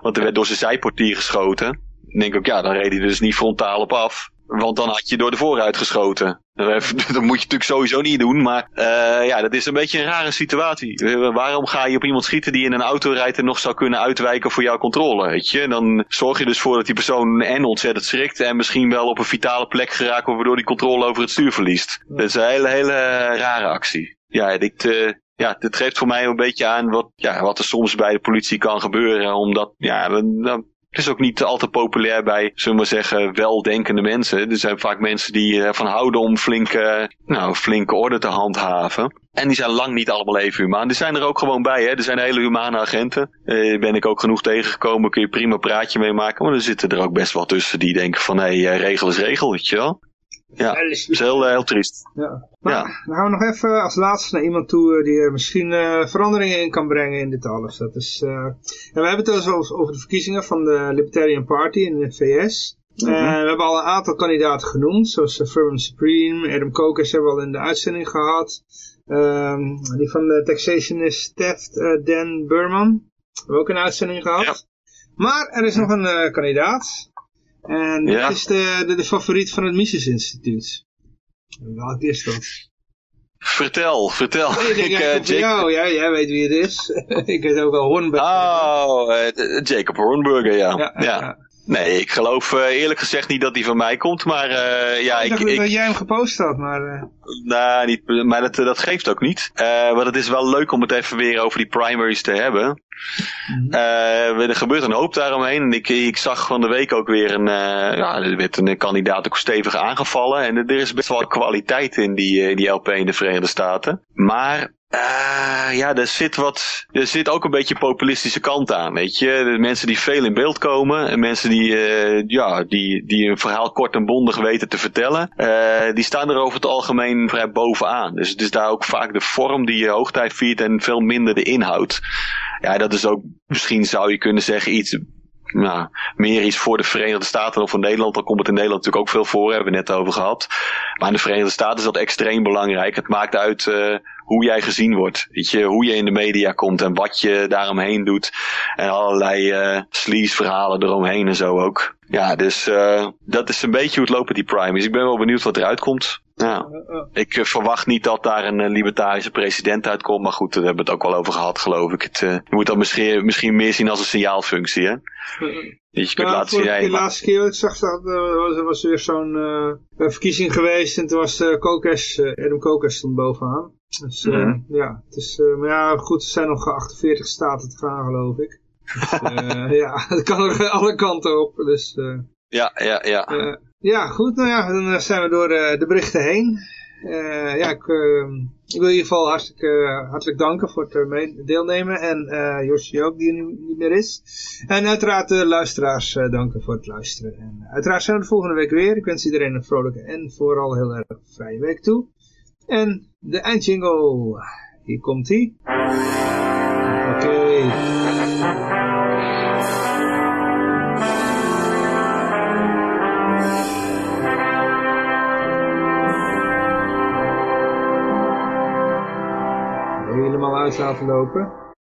Want er werd door zijn zijportier geschoten. Dan denk ik ook, ja, dan reed hij dus niet frontaal op af. Want dan had je door de vooruit geschoten. [LAUGHS] Dat moet je natuurlijk sowieso niet doen. Maar uh, ja, dat is een beetje een rare situatie. waarom ga je op iemand schieten die in een auto rijdt en nog zou kunnen uitwijken voor jouw controle? Weet je? Dan zorg je dus voor dat die persoon en ontzettend schrikt. En misschien wel op een vitale plek geraakt waardoor die controle over het stuur verliest. Dat is een hele, hele rare actie ja, dit, uh, ja, dit geeft voor mij een beetje aan wat, ja, wat er soms bij de politie kan gebeuren. Omdat, ja, dan het is ook niet altijd populair bij, zullen we zeggen, weldenkende mensen. Er zijn vaak mensen die ervan houden om flinke, nou, flinke orde te handhaven. En die zijn lang niet allemaal even humaan. Die zijn er ook gewoon bij, hè. Er zijn hele humane agenten. Eh, ben ik ook genoeg tegengekomen, kun je prima praatje mee maken. Maar er zitten er ook best wel tussen die denken van, hé, hey, regel is regel, weet je wel. Ja, dat is heel, heel triest. Ja. Maar dan gaan we nog even als laatste naar iemand toe die misschien veranderingen in kan brengen in dit alles. Dat is, en we hebben het dus over, over de verkiezingen van de Libertarian Party in de VS. Mhm. we hebben al een aantal kandidaten genoemd, zoals Furman Supreme, Adam Kokers hebben we al in de uitzending gehad. Um, die van de taxationist Theft, uh, Dan Burman. Hebben we ook een uitzending gehad. Maar er is nog een kandidaat. En dat is de, de, de, favoriet van het Mises Instituut. Welk is dat? Vertel, vertel. Oh, ik, uh, [LAUGHS] Jacob... jou, ja, jij weet wie het is. [LAUGHS] ik weet ook wel Hornberger. Oh, Jacob Hornberger, ja. ja, ja. Nee, ik geloof uh, eerlijk gezegd niet dat die van mij komt, maar ja... Ik dacht ik, dat jij hem gepost had, maar... Uh... Nou, niet, maar dat, dat geeft ook niet. maar het is wel leuk om het even weer over die primaries te hebben. -hmm. er gebeurt een hoop daaromheen. En ik, ik zag van de week ook weer een... ja, er werd een kandidaat ook stevig aangevallen. En er is best wel kwaliteit in die, die LP in de Verenigde Staten. Maar uh, ja, er zit wat, er zit ook een beetje populistische kant aan, weet je. De mensen die veel in beeld komen en mensen die, uh, ja, die, die een verhaal kort en bondig weten te vertellen, uh, die staan er over het algemeen vrij bovenaan. Dus het is daar ook vaak de vorm die je hoogtijd viert en veel minder de inhoud. Ja, dat is ook, misschien zou je kunnen zeggen, iets nou, meer iets voor de Verenigde Staten dan voor Nederland. Dan komt het in Nederland natuurlijk ook veel voor, hebben we net over gehad. Maar in de Verenigde Staten is dat extreem belangrijk. Het maakt uit uh, hoe jij gezien wordt. Weet je, hoe je in de media komt en wat je daaromheen doet. En allerlei uh, sleaze verhalen eromheen en zo ook. Ja, dus uh, dat is een beetje hoe het lopen die primaries. Ik ben wel benieuwd wat eruit komt. Ja. Ik uh, verwacht niet dat daar een uh, libertarische president uitkomt. Maar goed, daar hebben we het ook wel over gehad, geloof ik. Het, uh, je moet dat misschien, misschien meer zien als een signaalfunctie, hè? Dat je kunt laten zien. De laatste keer ik zag dat, was er was weer zo'n verkiezing geweest. En toen was Kokes, Adam Kokes stond bovenaan. Dus mm. ja, het is, maar ja, goed, er zijn nog 48 staten te gaan, geloof ik. Dus, [LAUGHS] ja, [LAUGHS] het kan er alle kanten op. Dus, ja, ja, ja. Ja, goed. Nou ja, dan zijn we door uh, de berichten heen. Uh, ja, ik, uh, ik, wil in ieder geval hartelijk, hartelijk danken voor het deelnemen. En uh, Josje ook, die nu niet meer is. En uiteraard de luisteraars danken voor het luisteren. En uiteraard zijn we de volgende week weer. Ik wens iedereen een vrolijke en vooral heel erg vrije week toe. En de eindjingle. Hier komt hij. Oké. Okay. Uit laten lopen.